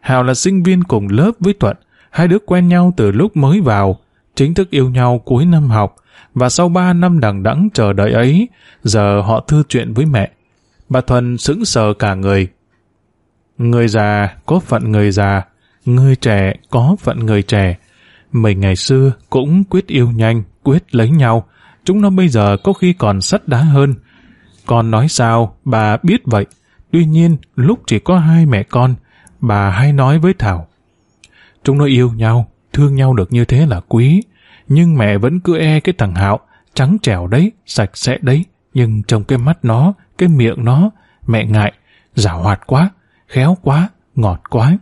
S1: Hạo là sinh viên cùng lớp với Thuận, hai đứa quen nhau từ lúc mới vào, chính thức yêu nhau cuối năm học, và sau ba năm đằng đẵng chờ đợi ấy, giờ họ thư chuyện với mẹ. Bà Thuần sững sờ cả người. Người già có phận người già, người trẻ có phận người trẻ. Mình ngày xưa cũng quyết yêu nhanh, quyết lấy nhau. Chúng nó bây giờ có khi còn sắt đá hơn. Con nói sao, bà biết vậy. Tuy nhiên, lúc chỉ có hai mẹ con, bà hay nói với Thảo. Chúng nó yêu nhau, thương nhau được như thế là quý. Nhưng mẹ vẫn cứ e cái thằng Hạo, trắng trẻo đấy, sạch sẽ đấy. Nhưng trong cái mắt nó, cái miệng nó, mẹ ngại, giả hoạt quá, khéo quá, ngọt quá.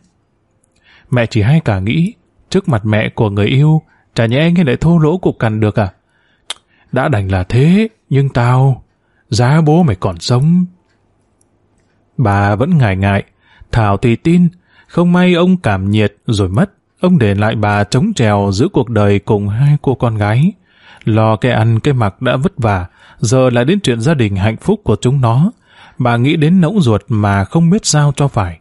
S1: Mẹ chỉ hay cả nghĩ, trước mặt mẹ của người yêu, chả nhẽ anh ấy lại thô lỗ cục cằn được à? Đã đành là thế, nhưng tao, giá bố mày còn sống. Bà vẫn ngại ngại, Thảo thì tin, không may ông cảm nhiệt rồi mất, ông để lại bà chống trèo giữ cuộc đời cùng hai cô con gái. Lo cái ăn cái mặc đã vất vả, giờ lại đến chuyện gia đình hạnh phúc của chúng nó. Bà nghĩ đến nỗng ruột mà không biết sao cho phải.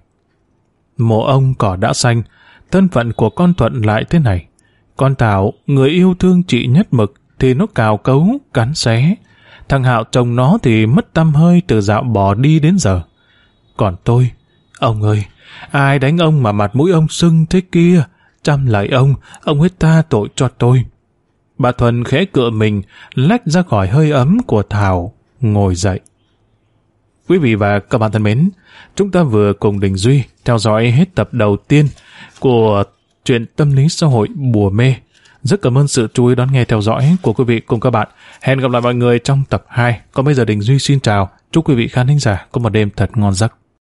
S1: Mộ ông cỏ đã xanh, thân phận của con Thuận lại thế này. Con Thảo, người yêu thương chị nhất mực, thì nó cào cấu, cắn xé. Thằng Hạo chồng nó thì mất tâm hơi từ dạo bỏ đi đến giờ. Còn tôi, ông ơi, ai đánh ông mà mặt mũi ông sưng thế kia? Chăm lại ông, ông hết ta tội cho tôi. Bà Thuần khẽ cựa mình, lách ra khỏi hơi ấm của Thảo, ngồi dậy. Quý vị và các bạn thân mến, chúng ta vừa cùng Đình Duy theo dõi hết tập đầu tiên của chuyện tâm lý xã hội bùa mê. Rất cảm ơn sự chú ý đón nghe theo dõi của quý vị cùng các bạn. Hẹn gặp lại mọi người trong tập 2. Còn bây giờ Đình Duy xin chào. Chúc quý vị khán thính giả có một đêm thật ngon giấc.